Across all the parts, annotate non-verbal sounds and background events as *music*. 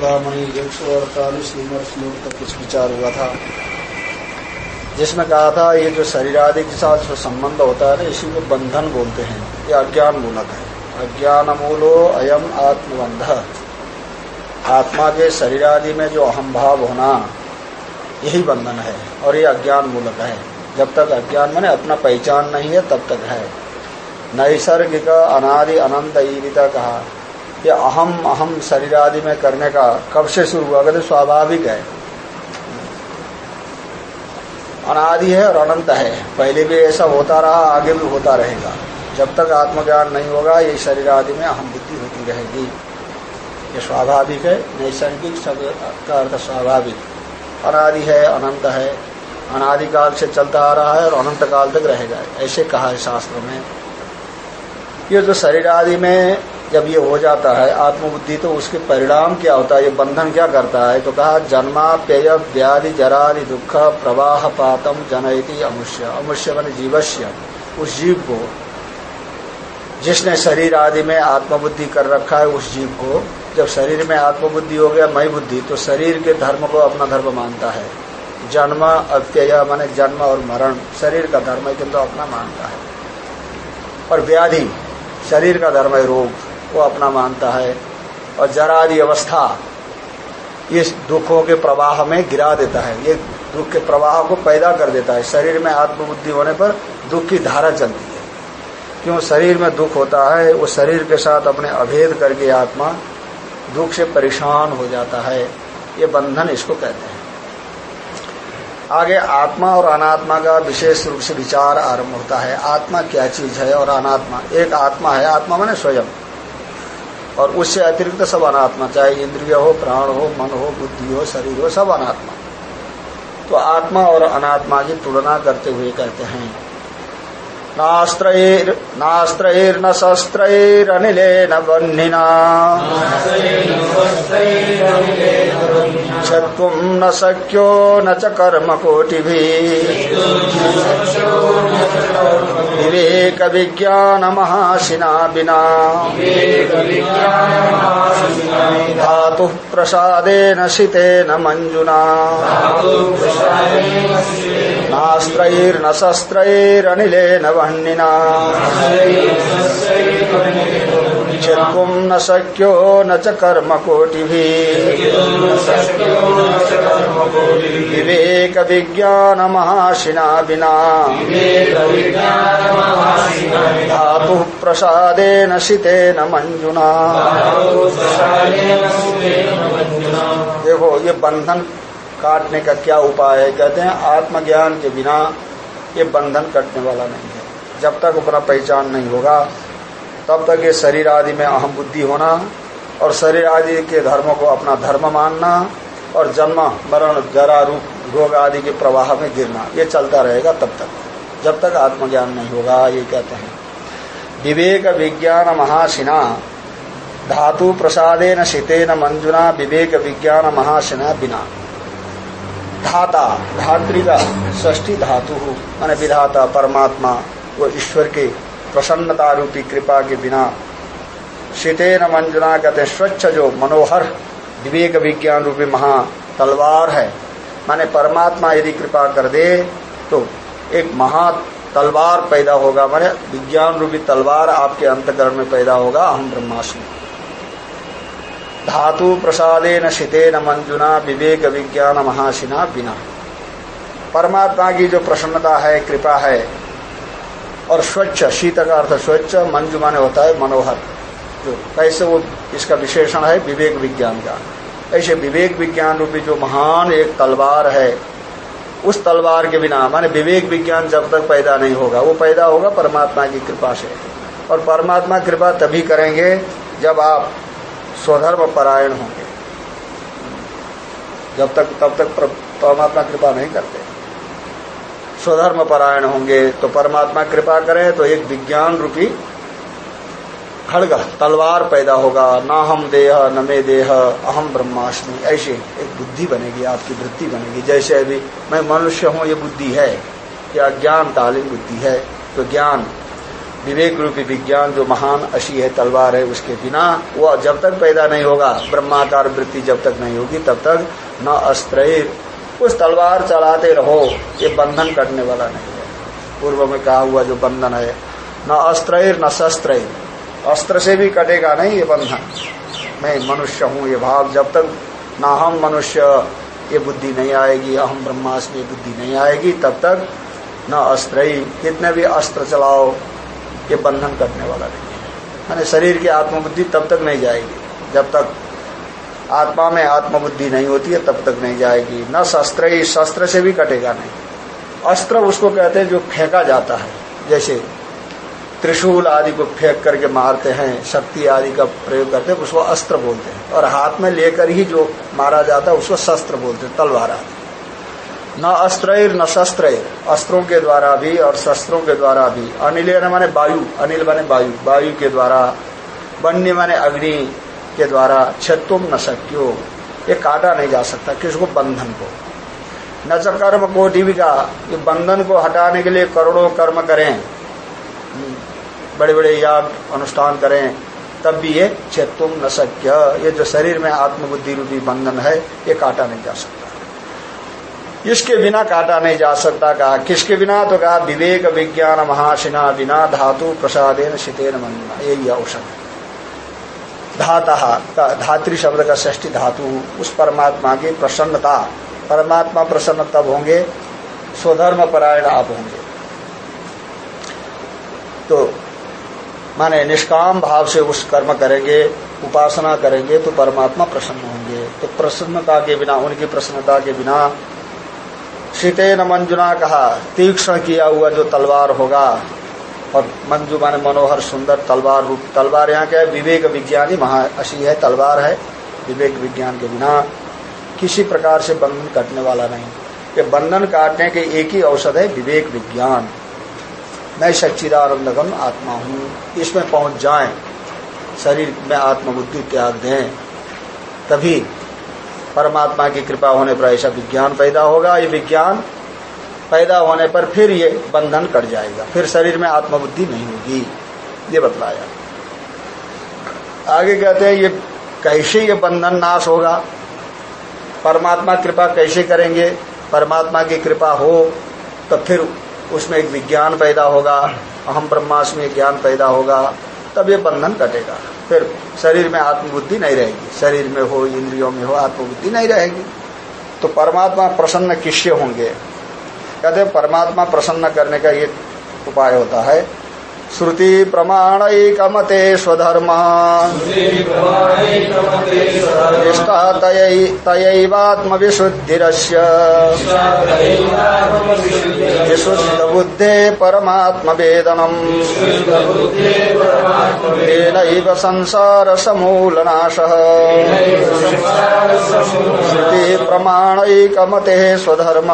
चूड़ामणि एक सौ अड़तालीस नंबर श्लोक तक कुछ विचार हुआ था, जिसमें कहा था, ये जो शरीर आदि के साथ जो संबंध होता है ना, इसी को बंधन बोलते हैं, ये अज्ञान मूलक है। अज्ञान मूलो अयम आत्मबंध। आत्मा के शरीर आदि में जो अहम भाव होना, यही बंधन है, और ये अज्ञान मूलक है। जब तक अज्ञान मैंने अपना पहचान नहीं है, तब तक है। नैसर्गिक अनादि अनंत ईरिता कहा। ये अहम अहम शरीर आदि में करने का कब से शुरू हुआ? कहते स्वाभाविक है। अनादि है और अनंत है। पहले भी ऐसा होता रहा, आगे भी होता रहेगा। जब तक आत्मज्ञान नहीं होगा, ये शरीर आदि में अहम बुद्धि होती रहेगी। ये स्वाभाविक है, नैसर्गिक शब्द का अर्थ स्वाभाविक। अनादि है, अनंत है। अनादिकाल से चलता आ रहा है और अनंत काल तक रहेगा। ऐसे कहा है शास्त्र में। ये जो शरीर आदि में जब ये हो जाता है, आत्मबुद्धि तो उसके परिणाम क्या होता है, ये बंधन क्या करता है? तो कहा, जन्मा पेय व्याधि, जरादि, दुख, प्रवाह, पातम, जनयति, अमुष्य। अमुष्य मान जीवश्य उस जीव को। जिसने शरीर आदि में आत्मबुद्धि कर रखा है, उस जीव को। जब शरीर में आत्मबुद्धि हो गया, मई बुद्धि तो शरीर के धर्म को अपना धर्म मानता है। जन्म अत्यय माने जन्म और मरण। शरीर का धर्म है, किंतु अपना मानता है। और व्याधि, शरीर का धर्म है, रोग। वो अपना मानता है और जरादि अवस्था ये दुखों के प्रवाह में गिरा देता है। ये दुख के प्रवाह को पैदा कर देता है। शरीर में आत्मबुद्धि होने पर दुख की धारा चलती है। क्यों शरीर में दुख होता है? वो शरीर के साथ अपने अभेद करके आत्मा दुख से परेशान हो जाता है। ये बंधन इसको कहते हैं। आगे आत्मा और अनात्मा का विशेष रूप से विचार आरंभ होता है। आत्मा क्या चीज़ है और अनात्मा? एक आत्मा है। आत्मा मैंने स्वयं। और उससे अतिरिक्त सब अनात्मा, चाहे इंद्रिय हो, प्राण हो, मन हो, बुद्धि हो, शरीर हो, सब अनात्मा। तो आत्मा और अनात्मा की तुलना करते हुए कहते हैं। नास्त्रैर नास्त्रैर्न न बह्निना क्षत्वं न शक्यो न च कर्मकोटिभिः। विवेकविज्ञानमहाशिना विना धातुः प्रसादेन शितेन मञ्जुना। नास्त्रैर्न शस्त्रैरनिलेन वह्निना। चित्कुं न शक्यो न च कर्मकोटिभिः विवेकविज्ञानमहाशिना विना धातुः प्रसादेन शितेन मञ्जुना। देखो, ये बंधन काटने का क्या उपाय है? कहते हैं, आत्मज्ञान के बिना ये बंधन कटने वाला नहीं है। जब तक अपना पहचान नहीं होगा तब तक ये शरीर आदि में अहम बुद्धि होना और शरीर आदि के धर्म को अपना धर्म मानना और जन्म, मरण, जरा, रूप रोग आदि के प्रवाह में गिरना, ये चलता रहेगा तब तक। जब तक आत्मज्ञान नहीं होगा, ये कहते हैं। विवेक विज्ञान महाशिना, धातु प्रसादे प्रसादेन शितेन मंजुना, विवेक विज्ञान महाशिना बिना। धाता धात्री का ष्टी धातु, मान विधाता, परमात्मा, वो ईश्वर के प्रसन्नता रूपी कृपा के बिना। शीतेन मंजुना कहते स्वच्छ जो मनोहर, विवेक विज्ञान रूपी महा तलवार है। माने परमात्मा यदि कृपा कर दे तो एक महा तलवार पैदा होगा। माने विज्ञान रूपी तलवार आपके अंतकरण में पैदा होगा, अहम ब्रह्मास्मि। धातु प्रसादेन शितेन मंजुना, विवेक विज्ञान महाशिना बिना। परमात्मा की जो प्रसन्नता है, कृपा है और स्वच्छ शीत का अर्थ स्वच्छ मंजु माने होता है मनोहर। जो कैसे वो इसका विशेषण है? विवेक विज्ञान का। ऐसे विवेक विज्ञान रूपी जो महान एक तलवार है, उस तलवार के बिना, माने विवेक विज्ञान जब तक पैदा नहीं होगा, वो पैदा होगा परमात्मा की कृपा से। और परमात्मा कृपा तभी करेंगे जब आप स्वधर्म परायण होंगे। जब तक, तब तक परमात्मा कृपा नहीं करते। स्वधर्म परायण होंगे तो परमात्मा कृपा करे तो एक विज्ञान रूपी खड़ग, तलवार पैदा होगा, ना हम देह, न मे देह, अहम ब्रह्माष्टमी ऐसे एक बुद्धि बनेगी, आपकी वृत्ति बनेगी। जैसे अभी मैं मनुष्य हूँ, ये बुद्धि है, या ज्ञान तालीम बुद्धि है तो ज्ञान, विवेक रूपी विज्ञान जो महान अशी है, तलवार है, उसके बिना वो जब तक पैदा नहीं होगा, ब्रह्माकार वृत्ति जब तक नहीं होगी, तब तक न अस्त्र उस तलवार चलाते रहो, ये बंधन करने वाला नहीं है। पूर्व में कहा हुआ जो बंधन है, न अस्त्र न शस्त्र अस्त्र से भी कटेगा नहीं ये बंधन। मैं मनुष्य हूँ, ये भाव जब तक न हम मनुष्य, ये बुद्धि नहीं आएगी अहम ब्रह्मास्म ये बुद्धि नहीं आएगी, तब तक न अस्त्र कितने भी अस्त्र चलाओ, ये बंधन करने वाला नहीं है। शरीर की आत्मबुद्धि तब तक नहीं जाएगी, जब तक आत्मा में आत्मबुद्धि नहीं होती है, तब तक नहीं जाएगी। न शस्त्र ही शस्त्र से भी कटेगा नहीं। अस्त्र उसको कहते हैं जो फेंका जाता है। जैसे त्रिशूल आदि को फेंक करके मारते हैं, शक्ति आदि का प्रयोग करते हैं, उसको अस्त्र बोलते हैं। और हाथ में लेकर ही जो मारा जाता है, उसको शस्त्र बोलते हैं, तलवार आदि। न अस्त्र न शस्त्र अस्त्रों के द्वारा भी और शस्त्रों के द्वारा भी। अनिल माने वायु। अनिल माने वायु। वायु के द्वारा। बन्य माने अग्नि। के द्वारा छत्तुम न सक्यो। ये काटा नहीं जा सकता, किसको बंधन को? न च कर्म का ये बंधन को हटाने के लिए करोड़ों कर्म करें। बड़े बड़े याग अनुष्ठान करें, तब भी ये चेतुम न सक्य। ये जो शरीर में आत्मबुद्धि रूपी बंधन है, ये काटा नहीं जा सकता। इसके बिना काटा नहीं जा सकता कहा किसके बिना? तो कहा, विवेक विज्ञान महाशिना बिना धातु प्रसादेन शीतेन मंदना यही औषध धाता धात्री शब्द का ष्ठी धातु, उस परमात्मा की प्रसन्नता। परमात्मा प्रसन्न तब होंगे, स्वधर्म परायण आप होंगे। तो माने निष्काम भाव से उस कर्म करेंगे, उपासना करेंगे तो परमात्मा प्रसन्न होंगे। तो प्रसन्नता के बिना, उनकी प्रसन्नता के बिना, शीतेन मंजुना कहा, तीक्ष्ण किया हुआ जो तलवार होगा और मंजू माने मनोहर, सुंदर, तलवार रूप। तलवार यहाँ क्या है? विवेक विज्ञानी महा अशी है, तलवार है। विवेक विज्ञान के बिना किसी प्रकार से बंधन कटने वाला नहीं। ये बंधन काटने के एक ही औषध है विवेक विज्ञान। मैं सच्चिदानंदगम आत्मा हूँ। इसमें पहुँच जाए। शरीर में आत्मबुद्धि त्याग दें। तभी परमात्मा की कृपा होने पर ऐसा विज्ञान पैदा होगा। ये विज्ञान पैदा होने पर फिर ये बंधन कट जाएगा। फिर शरीर में आत्मबुद्धि नहीं होगी। ये बतलाया। आगे कहते हैं, ये कैसे ये बंधन नाश होगा? परमात्मा कृपा कैसे करेंगे? परमात्मा की कृपा हो तो फिर उसमें एक विज्ञान पैदा होगा, अहम ब्रह्मास्म ज्ञान पैदा होगा, तब ये बंधन कटेगा। फिर शरीर में आत्मबुद्धि नहीं रहेगी। शरीर में हो, इंद्रियों में हो, आत्मबुद्धि नहीं रहेगी। तो परमात्मा प्रसन्न किससे होंगे? कहते परमात्मा प्रसन्न करने का ये उपाय होता है। श्रुति प्रमाण मते स्वधर्म निष्ठा तयैवात्म विशुद्धिरस्य विशुद्ध बुद्धे परमात्म वेदनम तेन संसार समूलनाश श्रुति प्रमाणैकमते स्वधर्म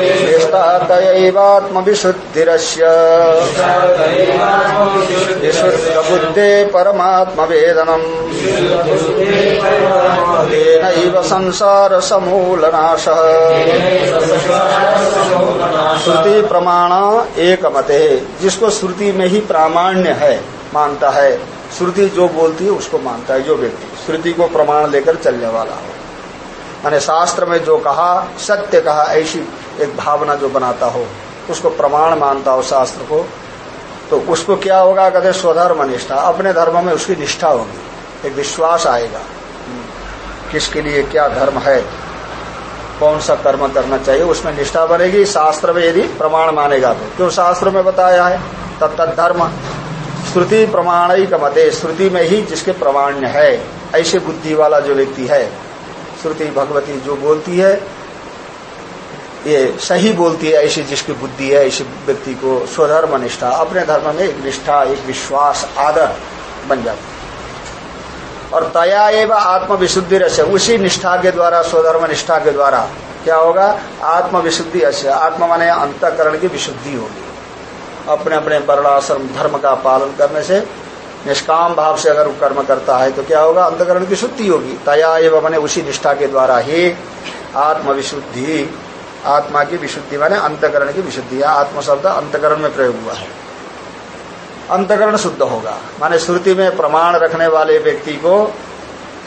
निष्ठा तयैवात्म विशुद्धिरस्य विशुद्धबुद्धे परमात्मवेदनम् तेनैव संसार समूलनाशः श्रुति प्रमाण एक मते जिसको श्रुति में ही प्रामाण्य है, मानता है। श्रुति जो बोलती है, उसको मानता है, जो व्यक्ति श्रुति को प्रमाण लेकर चलने वाला हो। मैंने शास्त्र में जो कहा, सत्य कहा, ऐसी एक भावना जो बनाता हो। उसको प्रमाण मानता हो शास्त्र को तो उसको क्या होगा? कहते स्वधर्म निष्ठा। अपने धर्म में उसकी निष्ठा होगी। एक विश्वास आएगा। किसके लिए क्या धर्म है? कौन सा कर्म करना चाहिए? उसमें निष्ठा बनेगी। शास्त्र में यदि प्रमाण मानेगा तो। क्यों शास्त्र में बताया है? तत्त धर्म। श्रुति प्रमाण ही का मते श्रुति में ही जिसके प्रमाण्य है। ऐसे बुद्धि वाला जो व्यक्ति है, श्रुति भगवती जो बोलती है ये सही बोलती है, ऐसी जिसकी बुद्धि है, ऐसे व्यक्ति को स्वधर्म निष्ठा, अपने धर्म में एक निष्ठा, एक विश्वास, आदर बन जाती है। और तया एवं आत्म विशुद्धि रस उसी निष्ठा के द्वारा, स्वधर्म निष्ठा के द्वारा क्या होगा? आत्मविशुद्धि अश्य आत्मा माने अंतकरण की विशुद्धि होगी। अपने अपने वर्णाश्रम, धर्म का पालन करने से, निष्काम भाव से अगर कर्म करता है तो क्या होगा? अंतकरण की शुद्धि होगी। तया एवं मैंने उसी निष्ठा के द्वारा ही आत्म विशुद्धि आत्मा की विशुद्धि माने अंतकरण की विशुद्धि आत्म शब्द अंतकरण में प्रयोग हुआ है। अंतकरण शुद्ध होगा। माने श्रुति में प्रमाण रखने वाले व्यक्ति को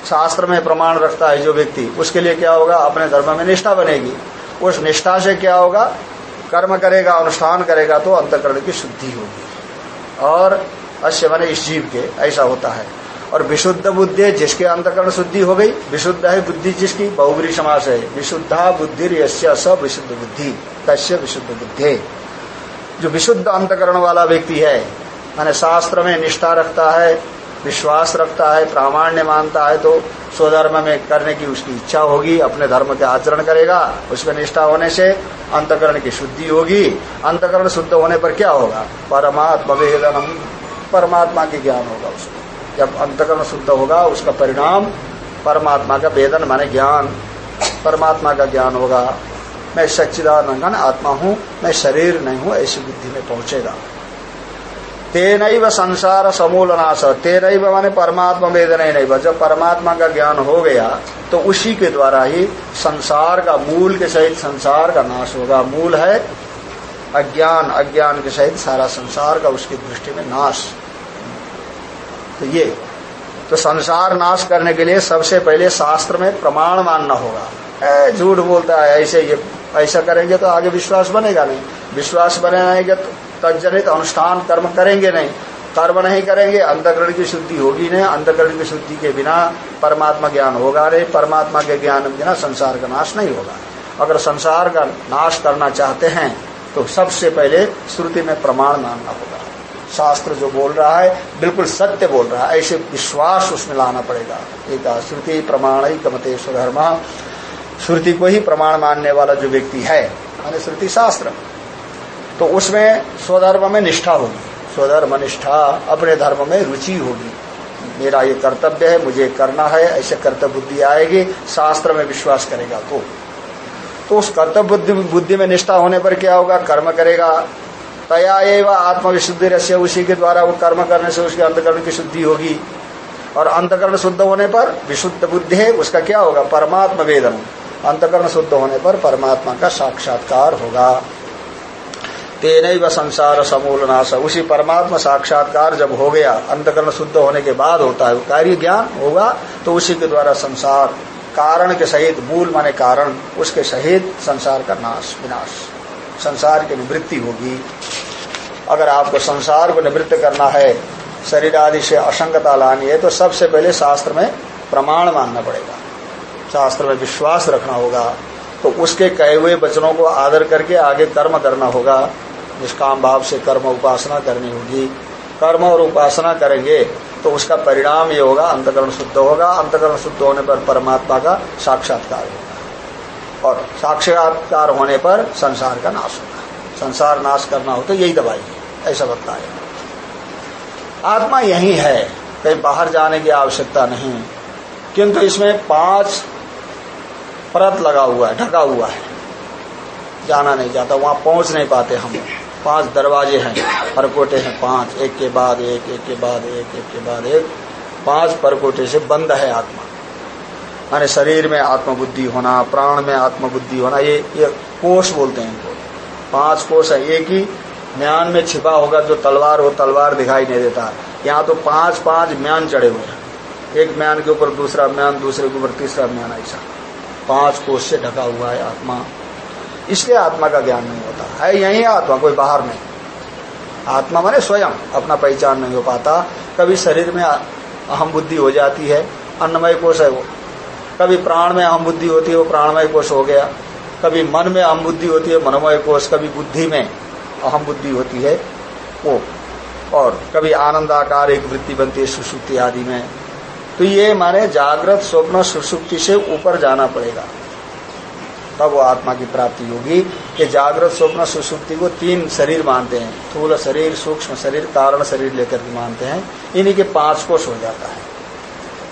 शास्त्र में प्रमाण रखता है जो व्यक्ति, उसके लिए क्या होगा? अपने धर्म में निष्ठा बनेगी। उस निष्ठा से क्या होगा? कर्म करेगा, अनुष्ठान करेगा तो अंतकरण की शुद्धि होगी। और अश्य माने इस जीव के, ऐसा होता है। और विशुद्ध बुद्धि जिसके अंतकरण शुद्धि हो गई, विशुद्ध है बुद्धि जिसकी बहुबरी समास है। विशुद्धा बुद्धि स विशुद्ध बुद्धि कश्य विशुद्ध बुद्धि। जो विशुद्ध अंतकरण वाला व्यक्ति है, माने शास्त्र में निष्ठा रखता है, विश्वास रखता है, प्रामाण्य मानता है तो स्वधर्म में करने की उसकी इच्छा होगी, अपने धर्म के आचरण करेगा, उसमें निष्ठा होने से अंतकरण की शुद्धि होगी। अंतकरण शुद्ध होने पर क्या होगा? परमात्मा परमात्मा की ज्ञान होगा उसको जब अंतकरण शुद्ध होगा, उसका परिणाम परमात्मा का वेदन माने ज्ञान, परमात्मा का ज्ञान होगा। मैं सच्चिदानंदन आत्मा हूँ, मैं शरीर नहीं हूँ, ऐसी बुद्धि में पहुंचेगा। तेन संसार समूल नाश तेन माने परमात्मा वेदन ही नहीं जब परमात्मा का ज्ञान हो गया तो उसी के द्वारा ही संसार का मूल के सहित संसार का नाश होगा। मूल है अज्ञान अज्ञान के सहित सारा संसार का उसकी दृष्टि में नाश। तो ये। तो संसार नाश करने के लिए सबसे पहले शास्त्र में प्रमाण मानना होगा। झूठ बोलता है, ऐसे ये, ऐसा करेंगे तो आगे विश्वास बनेगा नहीं। विश्वास बनेगा तो तजनित अनुष्ठान कर्म करेंगे नहीं। कर्म नहीं करेंगे अंतकरण की शुद्धि होगी नहीं। अंतकरण की शुद्धि के बिना परमात्मा ज्ञान होगा नहीं। परमात्मा के ज्ञान बिना संसार का नाश नहीं होगा। अगर संसार का नाश करना चाहते हैं तो सबसे पहले श्रुति में प्रमाण मानना होगा। शास्त्र जो बोल रहा है, बिल्कुल सत्य बोल रहा है। ऐसे विश्वास उसमें लाना पड़ेगा। एक श्रुति प्रमाण ही कमते स्वधर्म। श्रुति को ही प्रमाण मानने वाला जो व्यक्ति है श्रुति शास्त्र। तो उसमें स्वधर्म में निष्ठा होगी। स्वधर्म निष्ठा अपने धर्म में रुचि होगी। मेरा ये कर्तव्य है, मुझे करना है, ऐसे कर्तव्य बुद्धि आएगी, शास्त्र में विश्वास करेगा तो। तो उस कर्तव्य बुद्धि में निष्ठा होने पर क्या होगा? कर्म करेगा। तया एवं आत्मविशुद्धि रस्य उसी के द्वारा वो कर्म करने से उसके अंतकरण की शुद्धि होगी। और अंतकरण शुद्ध होने पर विशुद्ध बुद्धि है, उसका क्या होगा? परमात्मा वेदन अंतकरण शुद्ध होने पर परमात्मा का साक्षात्कार होगा। तेन व संसार समूल नाश उसी परमात्मा साक्षात्कार जब हो गया, अंतकरण शुद्ध होने के बाद होता है, कार्य ज्ञान होगा तो उसी के द्वारा संसार, कारण के सहित, मूल माने कारण, उसके सहित संसार का नाश, विनाश। संसार की निवृत्ति होगी। अगर आपको संसार को निवृत्त करना है, शरीर आदि से असंगता लानी है तो सबसे पहले शास्त्र में प्रमाण मानना पड़ेगा। शास्त्र में विश्वास रखना होगा तो उसके कहे हुए वचनों को आदर करके आगे कर्म करना होगा निष्काम भाव से कर्म उपासना करनी होगी। कर्म और उपासना करेंगे तो उसका परिणाम ये होगा, अंतकरण शुद्ध होगा, अंतकरण शुद्ध होने पर परमात्मा का साक्षात्कार होगा। और साक्षात्कार होने पर संसार का नाश होगा संसार नाश करना हो तो यही दवाई है, ऐसा बताया आत्मा यही है, कहीं बाहर जाने की आवश्यकता नहीं। किंतु इसमें पाँच परत लगा हुआ है, ढका हुआ है। जाना नहीं जाता, वहाँ पहुँच नहीं पाते हम। पाँच दरवाजे हैं, परकोटे हैं पाँच। एक के बाद एक एक के बाद एक एक के बाद एक। पाँच परकोटे से बंद है आत्मा। माने शरीर में आत्मबुद्धि होना, प्राण में आत्मबुद्धि होना, ये ये कोष बोलते हैं। इनको पाँच कोष है। एक ही म्यान में छिपा होगा, जो तलवार हो तलवार दिखाई नहीं देता। यहाँ तो पाँच पाँच म्यान चढ़े हुए हैं। एक म्यान के ऊपर दूसरा म्यान, दूसरे के ऊपर तीसरा म्यान, ऐसा। पाँच कोष से ढका हुआ है आत्मा। इसलिए आत्मा का ज्ञान नहीं होता। है यही आत्मा, कोई बाहर नहीं। आत्मा माने स्वयं, अपना पहचान नहीं हो पाता। कभी शरीर में अहम बुद्धि हो जाती है। अन्नमय कोष है वो। कभी प्राण में अहम बुद्धि होती है, वो प्राणमय कोष हो गया। कभी मन में अहम बुद्धि होती है, मनोमय कोष, कभी बुद्धि में अहम बुद्धि होती है, वो। और कभी आनंदाकार एक वृत्ति बनती है, सुसुप्ति आदि में। तो ये माने जागृत स्वप्न सुसुप्ति से ऊपर जाना पड़ेगा। तब वो आत्मा की प्राप्ति होगी। कि जागृत स्वप्न सुसुप्ति को तीन शरीर मानते हैं। थूल शरीर, सूक्ष्म शरीर कारण शरीर लेकर के मानते हैं। इन्हीं के पाँच कोष हो जाता है।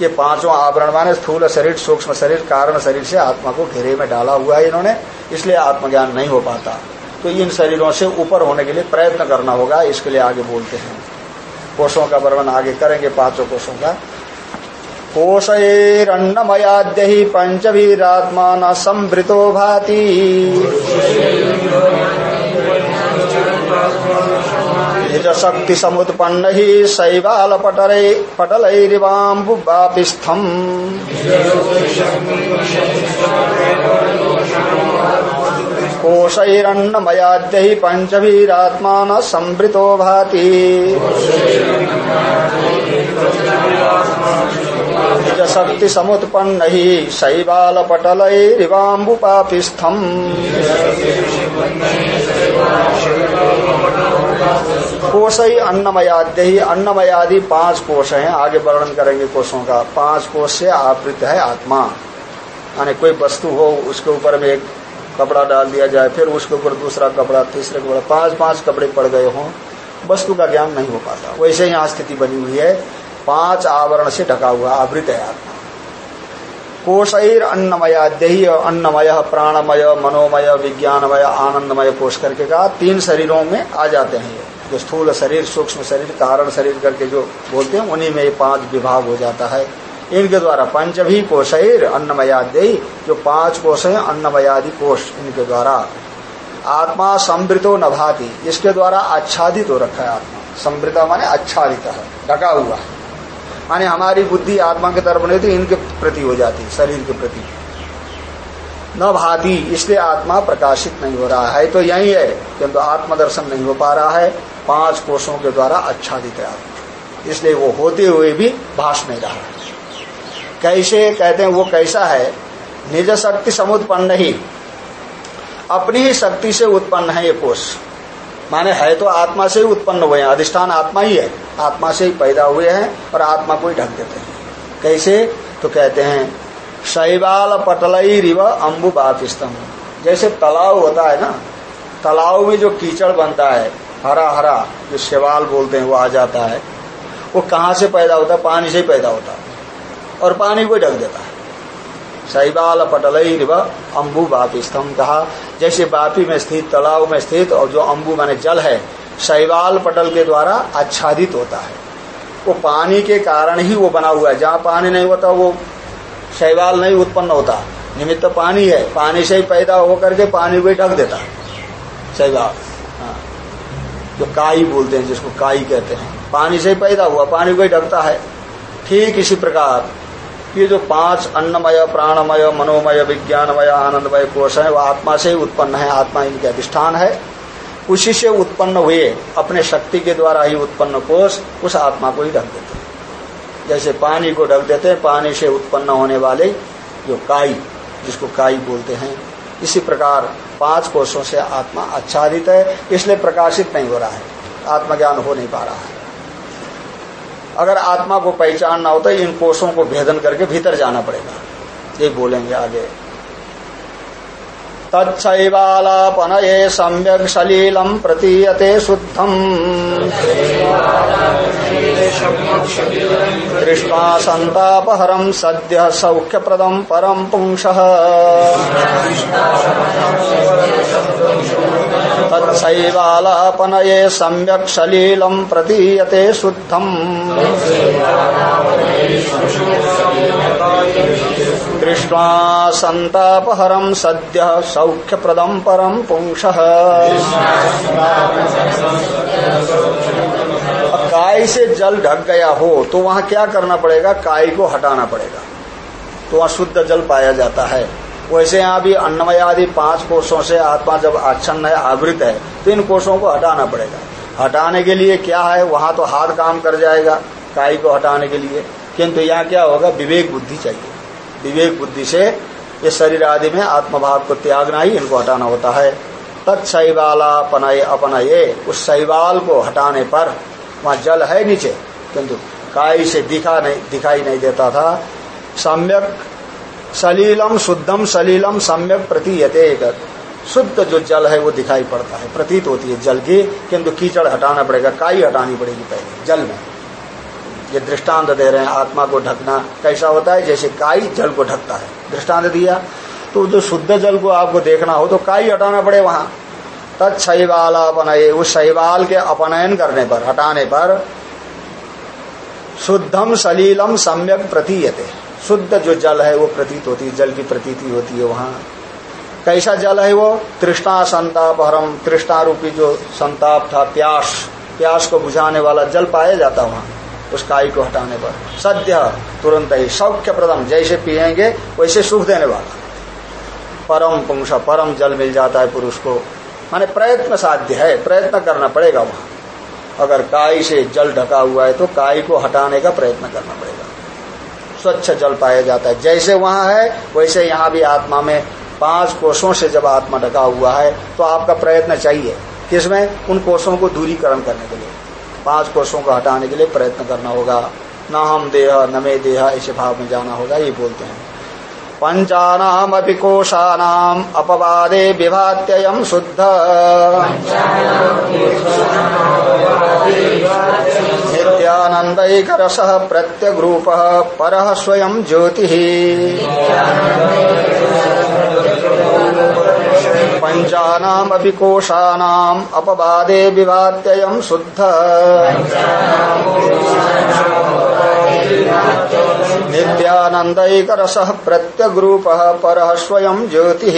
ये पाँचों आवरण माने स्थूल शरीर, सूक्ष्म शरीर, कारण शरीर से आत्मा को घेरे में डाला हुआ है इन्होंने, इसलिए आत्मज्ञान नहीं हो पाता। तो इन शरीरों से ऊपर होने के लिए प्रयत्न करना होगा, इसके लिए आगे बोलते हैं। कोषों का वर्णन आगे करेंगे, पाँचों कोषों का। कोशैरन्नमयाद्य ही पंचवीरात्मा न संवृतो भाति। निज शक्ति समुत्पन्न ही शैवाल पटल पटलैरिवाम्बुवापिस्थम कोशैरन्नमयाद्य ही पंचवीरात्मा न संवृतो भाति। शक्ति समुत्पन्न ही शैवाल पटल पटलैरिवाम्बुपापिस्थम कोश ही अन्नमयाद्य ही अन्नमयादि पाँच कोश हैं। आगे वर्णन करेंगे कोशों का। पाँच कोश से आवृत है आत्मा। यानी कोई वस्तु हो, उसके ऊपर में एक कपड़ा डाल दिया जाए, फिर उसके ऊपर दूसरा कपड़ा, तीसरे कपड़ा, पाँच पाँच कपड़े पड़ गए हों, वस्तु का ज्ञान नहीं हो पाता। वैसे यहाँ स्थिति बनी हुई है। पाँच आवरण से ढका हुआ आवृत है आत्मा। कोशर अन्नमयाद्यही अन्नमय, प्राणमय, मनोमय, विज्ञानमय, आनंदमय कोश करके कहा, तीन शरीरों में आ जाते हैं ये। जो स्थूल शरीर, सूक्ष्म शरीर, कारण शरीर करके जो बोलते हैं, उन्हीं में ये पाँच विभाग हो जाता है। इनके द्वारा पंचभी कोशर अन्नमयाद्यी जो पाँच कोश है, अन्नमयादि कोश इनके द्वारा। आत्मा समृतो नभाती इसके द्वारा आच्छादित हो रखा है आत्मा। समृता माने आच्छादित है, ढका हुआ है। माने हमारी बुद्धि आत्मा की तरफ़ नहीं तो इनके प्रति हो जाती शरीर के प्रति। न भाती, इसलिए आत्मा प्रकाशित नहीं हो रहा है तो यही है, किंतु आत्मदर्शन नहीं हो पा रहा है। पाँच कोषों के द्वारा आच्छादित है। इसलिए वो होते हुए भी भाष नहीं रहा कैसे कहते हैं, वो कैसा है? निज शक्ति समुत्पन्न ही। अपनी ही शक्ति से उत्पन्न है ये कोष। माने है तो आत्मा से ही उत्पन्न हुए हैं। अधिष्ठान आत्मा ही है। आत्मा से ही पैदा हुए हैं और आत्मा को ही ढक देते हैं। कैसे? तो कहते हैं, शैवाल पटलई रिव अम्बु बापिस्तम जैसे तालाब होता है ना तालाब में जो कीचड़ बनता है हरा हरा, जो शेवाल बोलते हैं, वो आ जाता है। वो कहाँ से पैदा होता है? पानी से ही पैदा होता है। और पानी को ढक देता है। शैवाल पटल अम्बू बापी स्तंभ कहा। जैसे बापी में स्थित, तालाब में स्थित, और जो अम्बू माने जल है, शैवाल पटल के द्वारा आच्छादित होता है। वो पानी के कारण ही वो बना हुआ है। जहाँ पानी नहीं होता, वो शैवाल नहीं उत्पन्न होता। निमित्त पानी है। पानी से ही पैदा होकर के पानी को ढक देता शैवाल। जो काई बोलते हैं, जिसको काई कहते हैं। पानी से ही पैदा हुआ, पानी को ही ढकता है। ठीक इसी प्रकार, ये जो पाँच अन्नमय, प्राणमय, मनोमय, विज्ञानमय, आनंदमय कोष है वह आत्मा से ही उत्पन्न है। आत्मा इनके अधिष्ठान है। उसी से उत्पन्न हुए, अपने शक्ति के द्वारा ही उत्पन्न कोष उस आत्मा को ही ढक देते हैं। जैसे पानी को ढक देते हैं, पानी से उत्पन्न होने वाले जो काई, जिसको काई बोलते हैं इसी प्रकार पाँच कोषों से आत्मा आच्छादित है, इसलिए प्रकाशित नहीं हो रहा है। आत्मज्ञान हो नहीं पा रहा है। अगर आत्मा को पहचानना होता है इन कोषों को भेदन करके भीतर जाना पड़ेगा। ये बोलेंगे आगे। ये सम्यक सलीलम प्रतीयते शुद्धम। दृष्टा संतापहरम सद्य सौख्यप्रदम परम पुंस। तत्सैवालापनये सम्यक् सलीलं प्रतीयते शुद्धम्। दृष्ट्वा सन्तापहरं सद्यः सौख्यप्रदं परं पुंसः। काय से जल ढक गया हो तो वहाँ क्या करना पड़ेगा? काय को हटाना पड़ेगा। तो वहाँ शुद्ध जल पाया जाता है। वैसे यहाँ भी अन्नमय आदि पाँच कोषों से आत्मा जब आच्छन्न है, आवृत है तो इन कोषों को हटाना पड़ेगा। हटाने के लिए क्या है? वहाँ तो हाथ काम कर जाएगा काय को हटाने के लिए। किंतु यहाँ क्या होगा? विवेक बुद्धि चाहिए। विवेक बुद्धि से ये शरीर आदि में आत्मभाव को त्यागना ही इनको हटाना होता है। तत्सैवाला अपनाये अपनाये, उस शैवाल को हटाने पर वहाँ जल है नीचे, किंतु काई से दिखा नहीं, दिखाई नहीं देता था। सम्यक सलीलम, शुद्धम सलीलम, सम्यक प्रतीयते शुद्ध जो जल है वो दिखाई पड़ता है, प्रतीत होती है जल की, किंतु कीचड़ हटाना पड़ेगा, काई हटानी पड़ेगी पहले, जल में। ये दृष्टांत दे रहे हैं, आत्मा को ढकना कैसा होता है, जैसे काई जल को ढकता है। दृष्टांत दिया तो जो शुद्ध जल को आपको देखना हो तो काई हटाना पड़े वहाँ। तत्शैवाल अपनये उस शैवाल के अपनयन करने पर, हटाने पर शुद्धम सलीलम सम्यक प्रतीयते। शुद्ध जो जल है वो प्रतीत होती है, जल की प्रतीति होती है वहाँ। कैसा जल है वो? तृष्णा संताप हरम तृष्णा रूपी जो संताप था, प्यास। प्यास को बुझाने वाला जल पाया जाता वहाँ, उस काई को हटाने पर। सद्य तुरंत ही सौख्य प्रदम, जैसे पिएँगे वैसे सुख देने वाला। परम पुंस, परम जल मिल जाता है पुरुष को। माने प्रयत्न साध्य है, प्रयत्न करना पड़ेगा वहाँ। अगर काई से जल ढका हुआ है तो काई को हटाने का प्रयत्न करना पड़ेगा। स्वच्छ जल पाया जाता है। जैसे वहाँ है, वैसे यहाँ भी आत्मा में पाँच कोषों से जब आत्मा ढका हुआ है तो आपका प्रयत्न चाहिए। किसमें उन कोषों को दूरीकरण करने के लिए। पाँच कोषों को हटाने के लिए प्रयत्न करना होगा। न हम देह, न मे देह, ऐसे भाव में जाना होगा, ये बोलते हैं। पंचानाम अपि कोशानाम अपवादे विभात्ययम शुद्ध। नित्यानंदैक रस प्रत्यग रूप पर स्वयं ज्योति। पंचानाम अपि कोशानाम अपवादे विभात्ययम शुद्ध। नित्यानंदैक रस प्रत्यग पर स्वयं ज्योति।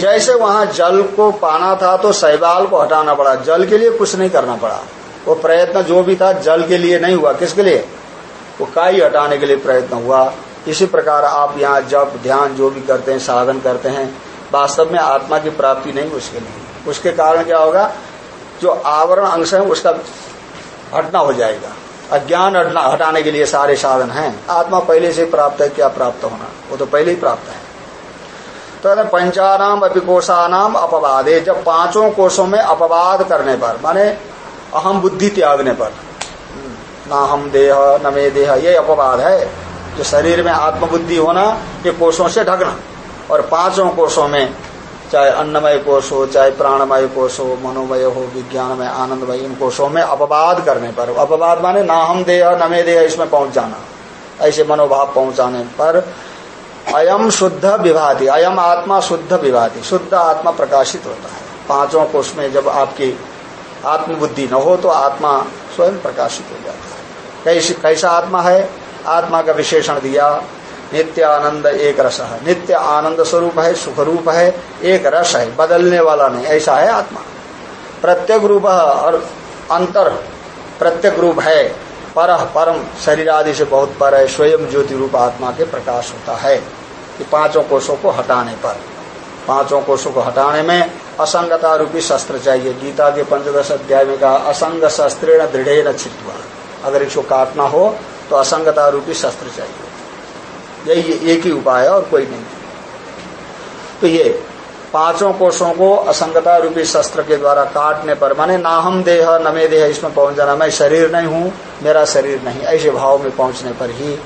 जैसे वहाँ जल को पाना था तो सहबाल को हटाना पड़ा, जल के लिए कुछ नहीं करना पड़ा। वो प्रयत्न जो भी था, जल के लिए नहीं हुआ। किसके लिए? वो काई हटाने के लिए प्रयत्न हुआ। इसी प्रकार आप यहाँ जब ध्यान जो भी करते हैं, साधन करते हैं, वास्तव में आत्मा की प्राप्ति नहीं, उसके लिए। उसके कारण क्या होगा? जो आवरण अंश है, उसका हटना हो जाएगा। अज्ञान हटाने के लिए सारे साधन हैं। आत्मा पहले से प्राप्त है, क्या प्राप्त होना? वो तो पहले ही प्राप्त है। तो पंचानाम अपिकोशानाम अपवादे। जब पाँचों कोषों में अपवाद करने पर, माने अहम बुद्धि त्यागने पर, ना हम देह, न मे देह, ये अपवाद है। जो शरीर में आत्मबुद्धि होना, ये कोषों से ढकना। और पाँचों कोषों में चाहे अन्नमय कोष हो चाहे प्राणमय कोष हो मनोमय हो, विज्ञानमय, आनंदमय, इन कोषों में अपवाद करने पर, अपवाद माने ना हम देह, न मे देह, इसमें पहुँच जाना। ऐसे मनोभाव पहुँचाने पर अयम शुद्ध विभाति, अयम आत्मा शुद्ध विभाति, शुद्ध आत्मा प्रकाशित होता है। पाँचों कोष में जब आपकी आत्मबुद्धि न हो तो आत्मा स्वयं प्रकाशित हो जाता है। कैसी आत्मा है? आत्मा का विशेषण दिया नित्य आनंद एक रस है। नित्य आनंद स्वरूप है सुख रूप है, एक रस है, बदलने वाला नहीं, ऐसा है आत्मा। प्रत्येक रूप और अंतर प्रत्येक रूप है। पर, परम शरीर आदि से बहुत पर है, स्वयं ज्योति रूप आत्मा के प्रकाश होता है कि पाँचों कोषों को हटाने पर। पाँचों कोषों को हटाने में असंगता रूपी शस्त्र चाहिए। गीता के पंचदश अध्याय में कहा असंग शस्त्र दृढ़ न छिटवा अगर इसको काटना हो तो असंगता रूपी शस्त्र चाहिए। यही एक ही उपाय है और कोई नहीं। तो ये पाँचों कोषों को असंगता रूपी शस्त्र के द्वारा काटने पर, माने ना हम देह न मे देह, इसमें पहुँच जाना, मैं शरीर नहीं हूँ, मेरा शरीर नहीं, ऐसे भाव में पहुँचने पर ही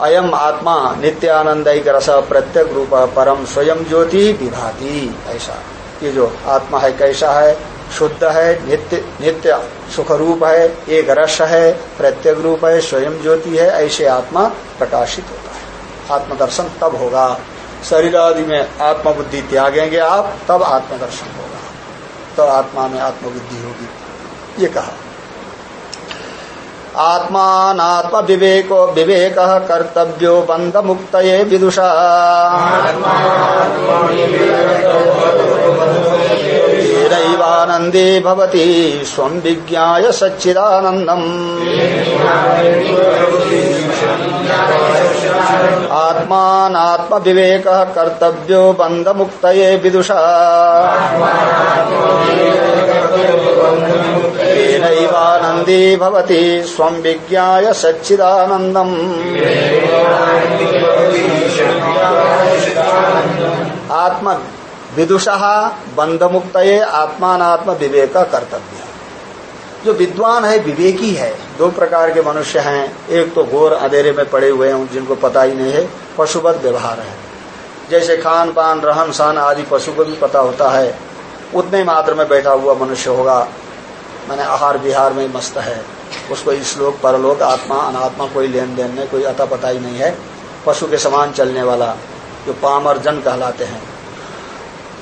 अयम आत्मा नित्यानंद रस प्रत्येक रूप परम स्वयं ज्योति विभाति, ऐसा। ये जो आत्मा है, कैसा है? शुद्ध है, नित्य नित्य सुख रूप है, एक रस है, प्रत्येक रूप है, स्वयं ज्योति है, ऐसे आत्मा प्रकाशित होता है। आत्मदर्शन तब होगा। शरीर आदि में आत्मबुद्धि त्यागेंगे आप, तब आत्मदर्शन होगा। तो आत्मा में आत्मबुद्धि होगी। ये कहा। आत्मात्म विवेको विवेक कर्तव्यो बंध मुक्त विदुषा नैवानन्दे भवति। स्वं विज्ञाय सच्चिदानन्दम्। आत्मानात्मविवेकः कर्तव्यो बन्धमुक्तये विदुषा। तेनैवानन्दी भवति। स्वं विज्ञाय सच्चिदानन्दम्। आत्म विदुषा बंध मुक्त आत्मात्म विवेक कर्तव्य। जो विद्वान है, विवेकी है, दो प्रकार के मनुष्य हैं। एक तो घोर अंधेरे में पड़े हुए हैं, जिनको पता ही नहीं है पशुवत व्यवहार है। जैसे खान पान, रहन सहन आदि पशु को भी पता होता है। उतने मात्र में बैठा हुआ मनुष्य होगा। मैंने आहार विहार में मस्त है। उसको इस लोग परलोक, आत्मा, अनात्मा कोई लेन देन में कोई अता पता ही नहीं है। पशु के समान चलने वाला, जो पामर जन कहलाते हैं।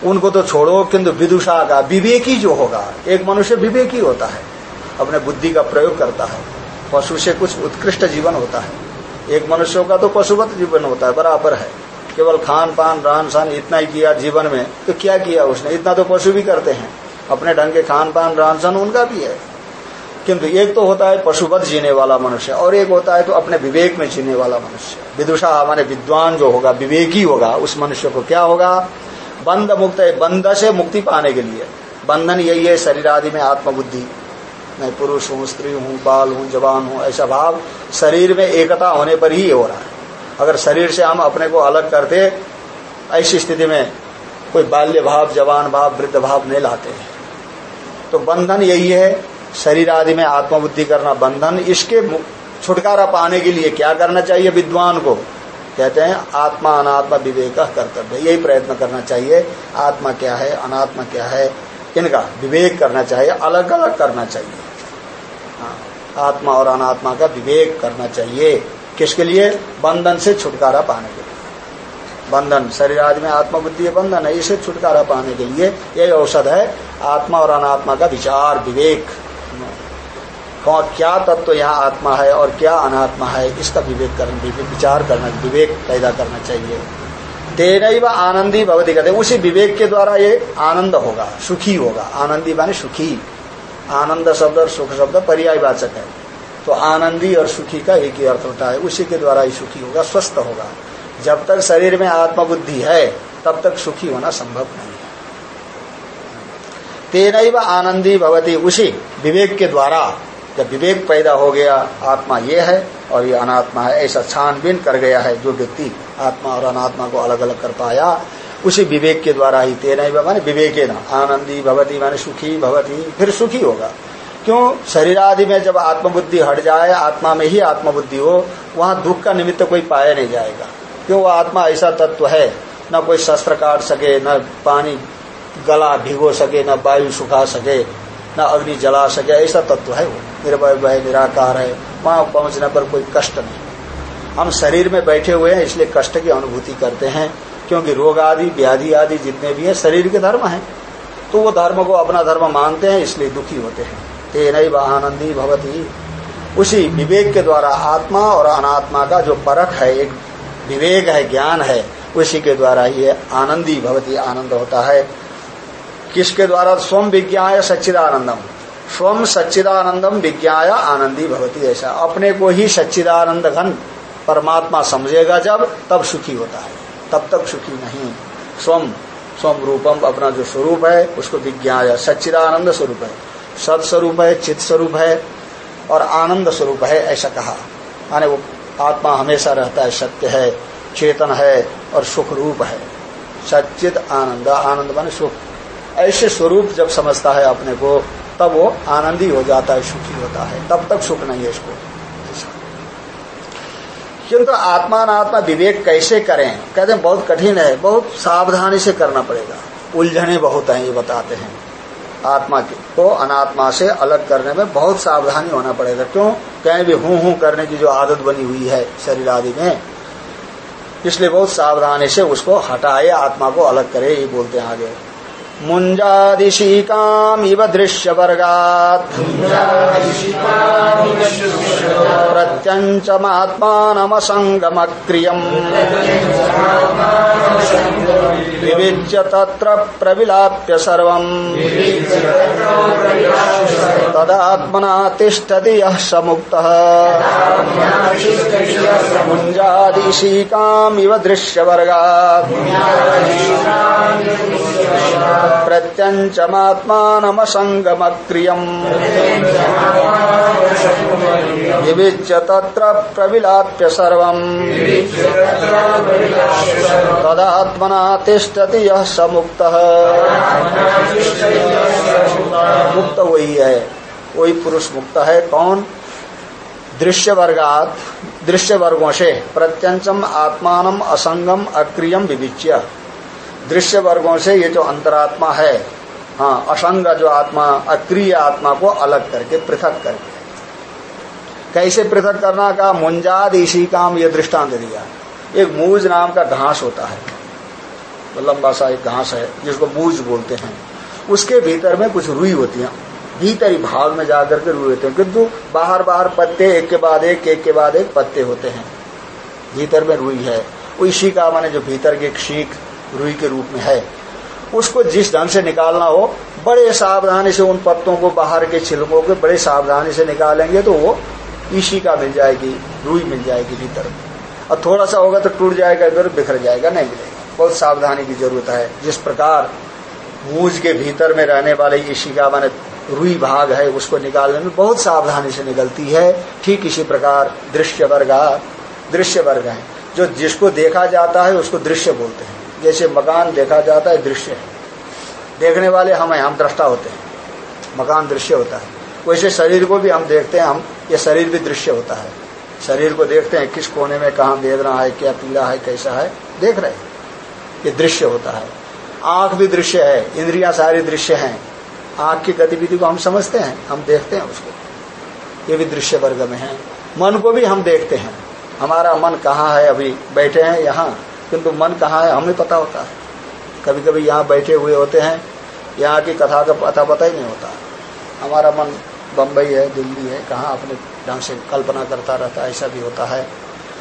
उनको तो छोड़ो, किंतु विदुषा का विवेकी जो होगा, एक मनुष्य विवेकी होता है, अपने बुद्धि का प्रयोग करता है, पशु से कुछ उत्कृष्ट जीवन होता है। एक मनुष्यों का तो पशुवत जीवन होता है, बराबर है। केवल खान पान रहन सहन इतना ही किया जीवन में तो क्या किया उसने? इतना तो पशु भी करते हैं। अपने ढंग के खान पान रहन सहन उनका भी है। किंतु एक तो होता है पशुवत जीने वाला मनुष्य, और एक होता है तो अपने विवेक में जीने वाला मनुष्य। विदुषा हमारे विद्वान जो होगा, विवेकी होगा, उस मनुष्य को क्या होगा? बंध मुक्त है, बंध से मुक्ति पाने के लिए। बंधन यही है, शरीर आदि में आत्मबुद्धि। मैं पुरुष हूँ, स्त्री हूँ, बाल हूँ, जवान हूँ, ऐसा भाव शरीर में एकता होने पर ही हो रहा है। अगर शरीर से हम अपने को अलग करते, ऐसी स्थिति में कोई बाल्य भाव, जवान भाव, वृद्ध भाव नहीं लाते हैं। तो बंधन यही है, शरीर आदि में आत्मबुद्धि करना। बंधन इसके छुटकारा पाने के लिए क्या करना चाहिए विद्वान को? कहते हैं आत्मा अनात्मा विवेक कर्तव्य यही प्रयत्न करना चाहिए आत्मा क्या है अनात्मा क्या है इनका विवेक करना चाहिए अलग अलग करना चाहिए। हाँ, आत्मा और अनात्मा का विवेक करना चाहिए। किसके लिए? बंधन से छुटकारा पाने के लिए। बंधन शरीर आदि में आत्मबुद्धि बंधन है इसे छुटकारा पाने के लिए यही औषध है आत्मा और अनात्मा का विचार विवेक। क्या तत्व तो यहाँ आत्मा है और क्या अनात्मा है, इसका विवेक करना विचार करना विवेक पैदा करना चाहिए। तेन व आनंदी भवती कहते उसी विवेक के द्वारा ये आनंद होगा, सुखी होगा। आनंदी माने सुखी। आनंद शब्द और सुख शब्द पर्यायवाचक है। तो आनंदी और सुखी का एक ही अर्थ होता है। उसी के द्वारा ही सुखी होगा, स्वस्थ होगा। जब तक शरीर में आत्मबुद्धि है, तब तक सुखी होना संभव नहीं है। तेन आनंदी भवती। उसी विवेक के द्वारा जब विवेक पैदा हो गया, आत्मा ये है और ये अनात्मा है। ऐसा छानबीन कर गया है जो व्यक्ति आत्मा और अनात्मा को अलग अलग कर पाया, उसी विवेक के द्वारा ही तेना माने विवेके न। आनंदी भवती माने सुखी भवती, फिर सुखी होगा। क्यों? शरीर आदि में जब आत्मबुद्धि हट जाए, आत्मा में ही आत्मबुद्धि हो, वहाँ दुख का निमित्त कोई पाया नहीं जाएगा। क्यों? वो आत्मा ऐसा तत्व है, न कोई शस्त्र काट सके, न पानी गला भिगो सके, न वायु सुखा सके, न अग्नि जला सके, ऐसा तत्व है वो। निर्भय भय निराकार है। वहाँ पहुँचने पर कोई कष्ट नहीं। हम शरीर में बैठे हुए हैं, इसलिए कष्ट की अनुभूति करते हैं, क्योंकि रोग आदि, व्याधि आदि जितने भी हैं, शरीर के धर्म हैं। तो वो धर्म को अपना धर्म मानते हैं, इसलिए दुखी होते हैं। ते तेन आनंदी भवती। उसी विवेक के द्वारा आत्मा और अनात्मा का जो परख है, एक विवेक है, ज्ञान है, उसी के द्वारा ये आनंदी भवती, आनंद होता है। किसके द्वारा? स्वम विज्ञा सच्चिदानंदम। स्वम सच्चिदानंदम विज्ञा आनंदी भवती ऐसा अपने को ही सच्चिदानंद घन परमात्मा समझेगा जब तब सुखी होता है तब तक सुखी नहीं स्वम स्वम रूपम अपना जो स्वरूप है उसको विज्ञा सच्चिदानंद स्वरूप है सत्स्वरूप है चित स्वरूप है और आनंद स्वरूप है ऐसा कहा माने वो आत्मा हमेशा रहता है सत्य है चेतन है और सुख रूप है सचित आनंद आनंद माने सुख ऐसे स्वरूप जब समझता है अपने को तब वो आनंदी हो जाता है, सुखी होता है। तब तक सुख नहीं है इसको। किंतु आत्मात्मा विवेक कैसे करें? कहते हैं, बहुत कठिन है। बहुत सावधानी से करना पड़ेगा। उलझने बहुत हैं, ये बताते हैं। आत्मा को तो अनात्मा से अलग करने में बहुत सावधानी होना पड़ेगा। क्यों? कहीं भी हूँ हूँ करने की जो आदत बनी हुई है शरीर आदि में, इसलिए बहुत सावधानी से उसको हटाए, आत्मा को अलग करे, ये बोलते हैं आगे। मुञ्जादिशीकामिव दृश्यवर्गात्। प्रत्यञ्चमात्मानमसङ्गमक्रियम् विविच्य तत्र प्रविलाप्य सर्वम्। तदात्मना तिष्ठति यः स मुक्तः मुञ्जादिशीकामिव प्रत्यञ्चमात्मानमसङ्गमक्रियम् विविच्य तत्र प्रविलाप्य सर्वम्। तदात्मना तिष्ठति यह स मुक्तः मुक्त वही है। वही पुरुष मुक्त है। कौन? दृश्य वर्गात दृश्य वर्गों से प्रत्यंचम आत्मान असंगम अक्रियम विविच्य। दृश्य वर्गों से ये जो अंतरात्मा है हाँ असंग जो आत्मा, अक्रिय आत्मा को अलग करके पृथक करके कैसे पृथक करना का? मुंजाद इसी काम ये दृष्टांत दिया। एक मूज नाम का घास होता है। तो लंबा सा एक घास है, जिसको मूज बोलते हैं। उसके भीतर में कुछ रुई होती है। भीतरी भाग में जाकर के रुई होते हैं। किंतु बाहर बाहर पत्ते, एक के बाद एक एक के बाद एक पत्ते होते हैं। भीतर में रुई है। इसी का माने जो भीतर की शीख रुई के रूप में है। उसको जिस ढंग से निकालना हो, बड़े सावधानी से उन पत्तों को बाहर के छिलकों के बड़े सावधानी से निकालेंगे तो वो ईशी का मिल जाएगी, रुई मिल जाएगी भीतर। और थोड़ा सा होगा तो टूट जाएगा, इधर बिखर जाएगा, नहीं मिलेगा। बहुत सावधानी की ज़रूरत है। जिस प्रकार मूज के भीतर में रहने वाले ईशी का माने रुई भाग है, उसको निकालने में बहुत सावधानी से निकलती है। ठीक इसी प्रकार दृश्य वर्ग दृश्य वर्ग है। जो जिसको देखा जाता है, उसको दृश्य बोलते हैं। जैसे मकान देखा जाता है दृश्य है। देखने वाले हम हैं, हम दृष्टा होते हैं। मकान दृश्य होता है। वैसे शरीर को भी हम देखते हैं, हम, ये शरीर भी दृश्य होता है। शरीर को देखते हैं, किस कोने में कहा वेदना है, क्या पीला है, कैसा है, देख रहे हैं। ये दृश्य होता है। आँख भी दृश्य है, इंद्रिया सारी दृश्य हैं। आँख की गतिविधि को हम समझते हैं, हम देखते हैं उसको। ये भी दृश्य वर्ग में है। मन को भी हम देखते हैं। हमारा मन कहाँ है, अभी बैठे हैं, यहाँ। किंतु मन कहाँ है, हमें पता होता है। कभी कभी यहाँ बैठे हुए होते हैं, यहाँ की कथा का पता पता ही नहीं होता। हमारा मन बम्बई है, दिल्ली है, कहाँ अपने ढंग से कल्पना करता रहता है, ऐसा भी होता है।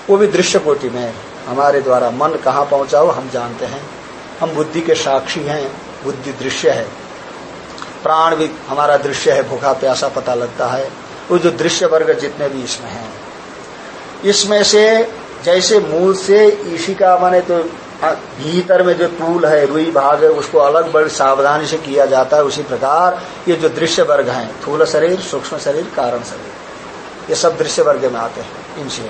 वो भी दृश्य कोटि में हमारे द्वारा मन कहाँ पहुँचा हो, हम जानते हैं। हम बुद्धि के साक्षी हैं, बुद्धि दृश्य है। प्राण भी हमारा दृश्य है, भूखा प्यासा पता लगता है। वो जो दृश्य वर्ग जितने भी इसमें हैं। इसमें से जैसे मूल से ईशी का माने तो भीतर में जो तूल है रुई भाग है, उसको अलग बड़ी सावधानी से किया जाता है उसी प्रकार ये जो दृश्य वर्ग हैं, थूल शरीर, सूक्ष्म शरीर, कारण शरीर, ये सब दृश्य वर्ग में आते हैं, इनसे।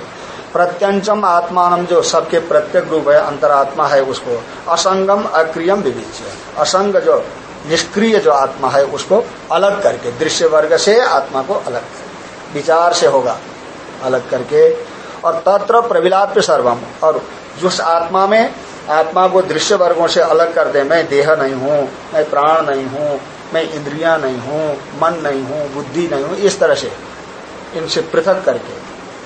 प्रत्यंचम आत्मान जो सबके प्रत्येक रूप है, अंतरात्मा है उसको, असंगम अक्रियम विविच्य। असंग जो निष्क्रिय जो आत्मा है, उसको अलग करके, दृश्य वर्ग से आत्मा को अलग विचार से होगा, अलग करके और तत्र प्रविलाप्य सर्वम। और जिस आत्मा में, आत्मा को दृश्य वर्गों से अलग कर दे, मैं देह नहीं हूँ, मैं प्राण नहीं हूँ, मैं इंद्रिया नहीं हूँ, मन नहीं हूँ, बुद्धि नहीं हूँ, इस तरह से इनसे पृथक करके,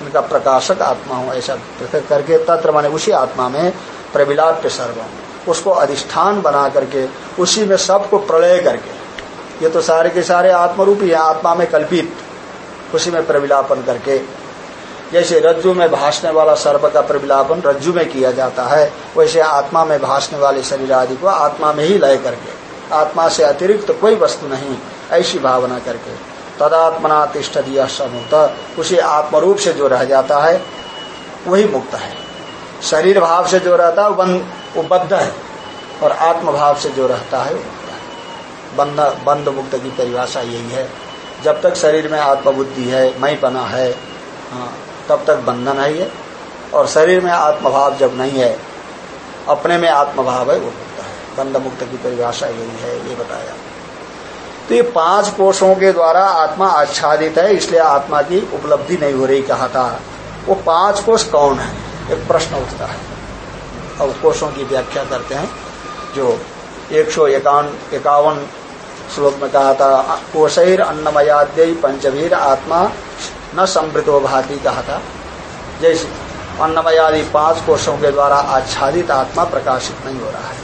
इनका प्रकाशक आत्मा हूँ, ऐसा पृथक करके तत्र माने उसी आत्मा में प्रविलाप्य सर्वम। उसको अधिष्ठान बना करके, उसी में सबको प्रलय करके, ये तो सारे के सारे आत्मरूपी है, आत्मा में कल्पित, उसी में प्रविलापन करके जैसे रज्जु में भाषने वाला सर्प का प्रविलापन रज्जु में किया जाता है, वैसे आत्मा में भाषने वाले शरीर आदि को आत्मा में ही लय करके, आत्मा से अतिरिक्त तो कोई वस्तु नहीं, ऐसी भावना करके। तदात्मना तिष्ठ दिया समुक्त उसी आत्मरूप से जो रह जाता है, वही मुक्त है। शरीर भाव से जो रहता है, वो बद्ध है, और आत्म भाव से जो रहता है, वो मुक्त है। बंद मुक्त की परिभाषा यही है। जब तक शरीर में आत्मबुद्धि है मई बना है हाँ तब तक बंधन है ये। और शरीर में आत्मभाव जब नहीं है, अपने में आत्मभाव है, वो मुक्त है। बंध मुक्त की परिभाषा यही है, ये बताया। तो ये पाँच कोषों के द्वारा आत्मा आच्छादित है, इसलिए आत्मा की उपलब्धि नहीं हो रही, कहा था। वो पाँच कोष कौन है? एक प्रश्न उठता है। अब कोषों की व्याख्या करते हैं, जो एक सौ इक्यावन श्लोक में कहा था कोशैर अन्नमयाद्य पंचभीर आत्मा न समृतो भाती कहा था जैसे अन्नमय आदि पाँच कोषों के द्वारा आच्छादित आत्मा प्रकाशित नहीं हो रहा है।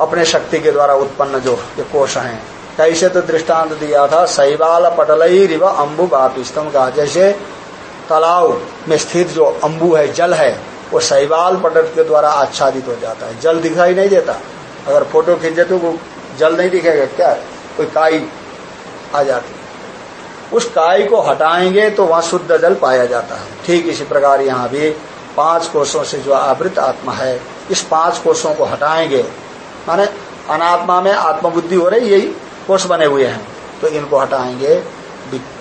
अपने शक्ति के द्वारा उत्पन्न जो ये कोष हैं, कैसे तो दृष्टांत दिया था, शैवाल पटल रिव अम्बु बापिस्तम का। जैसे तालाब में स्थित जो अम्बु है, जल है, वो शैवाल पटल के द्वारा आच्छादित हो जाता है। जल दिखाई नहीं देता। अगर फ़ोटो खींचे तो वो जल नहीं दिखेगा, क्या? कोई काई आ जाती। उस काय को हटाएँगे तो वहाँ शुद्ध जल पाया जाता है। ठीक इसी प्रकार यहाँ भी पाँच कोषों से जो आवृत आत्मा है, इस पाँच कोषों को हटाएँगे। माने अनात्मा में आत्मबुद्धि हो रही यही कोष बने हुए हैं। तो इनको हटाएँगे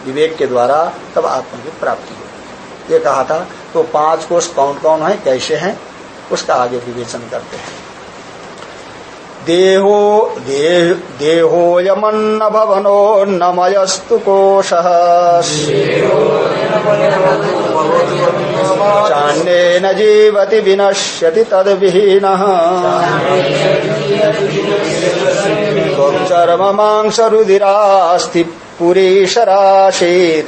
विवेक के द्वारा, तब आत्मा की प्राप्ति होगी। ये कहा था तो पाँच कोष कौन कौन है, कैसे हैं, उसका आगे विवेचन करते हैं। देहो देह, देहोयमन्न भवनो नमयस्तु कोशः। चान्येन जीवति विनश्यति तद्विहीनः। त्वक्चर्म मांसरुधिरास्ति पुरीशराशीर्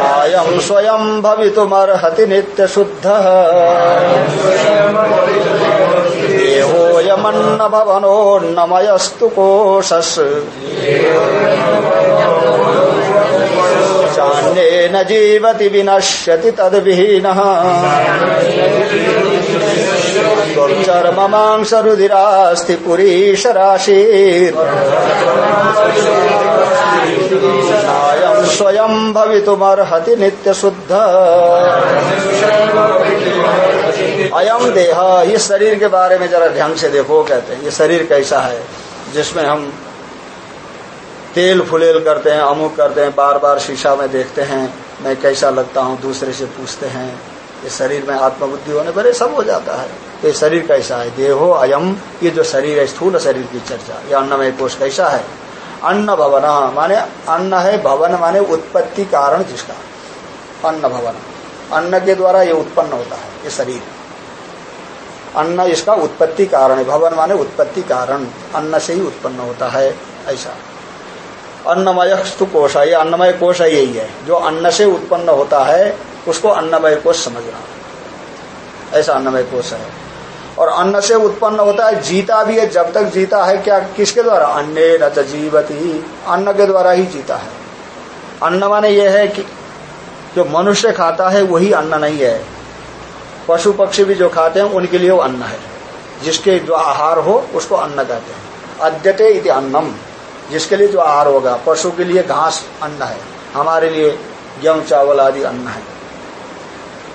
नायम स्वयं भवितुमर्हति नित्य शुद्ध देहोयमन्न भवनोन्नमयस्तु कोशस्। चान्येन जीवति विनश्यति तद्विहीनः। चर्म मांस रुधिरास्ति पुरीश अयम देह, ये शरीर के बारे में जरा ध्यान से देखो कहते हैं, ये शरीर कैसा है, जिसमें हम तेल फुलेल करते हैं, अमुक करते हैं बार बार शीशा में देखते हैं, मैं कैसा लगता हूँ, दूसरे से पूछते हैं, ये शरीर में आत्मबुद्धि होने पर सब हो जाता है। तो ये शरीर कैसा है? देहो अयम ये जो शरीर है, स्थूल शरीर की चर्चा, ये अन्नमय कोष कैसा है? अन्न भवन माने अन्न है, भवन माने उत्पत्ति कारण जिसका? अन्न भवन। अन्न के द्वारा ये उत्पन्न होता है, ये शरीर। अन्न इसका उत्पत्ति कारण है। भवन माने उत्पत्ति कारण। अन्न से ही उत्पन्न होता है, ऐसा। अन्नमय कोश ये अन्नमय कोश यही है। जो अन्न से उत्पन्न होता है, उसको अन्नमय कोश समझना। ऐसा अन्नमय कोश है। और अन्न से उत्पन्न होता है, जीता भी है। जब तक जीता है, क्या, किसके द्वारा? अन्य न जीवती। अन्न के द्वारा ही जीता है। अन्न माने यह है कि जो मनुष्य खाता है, वही अन्न नहीं है। पशु पक्षी भी जो खाते हैं, उनके लिए वो अन्न है। जिसके जो आहार हो, उसको अन्न कहते हैं। अद्यते इति अन्नम। जिसके लिए जो आहार होगा, पशु के लिए घास अन्न है। हमारे लिए गेहूँ चावल आदि अन्न है।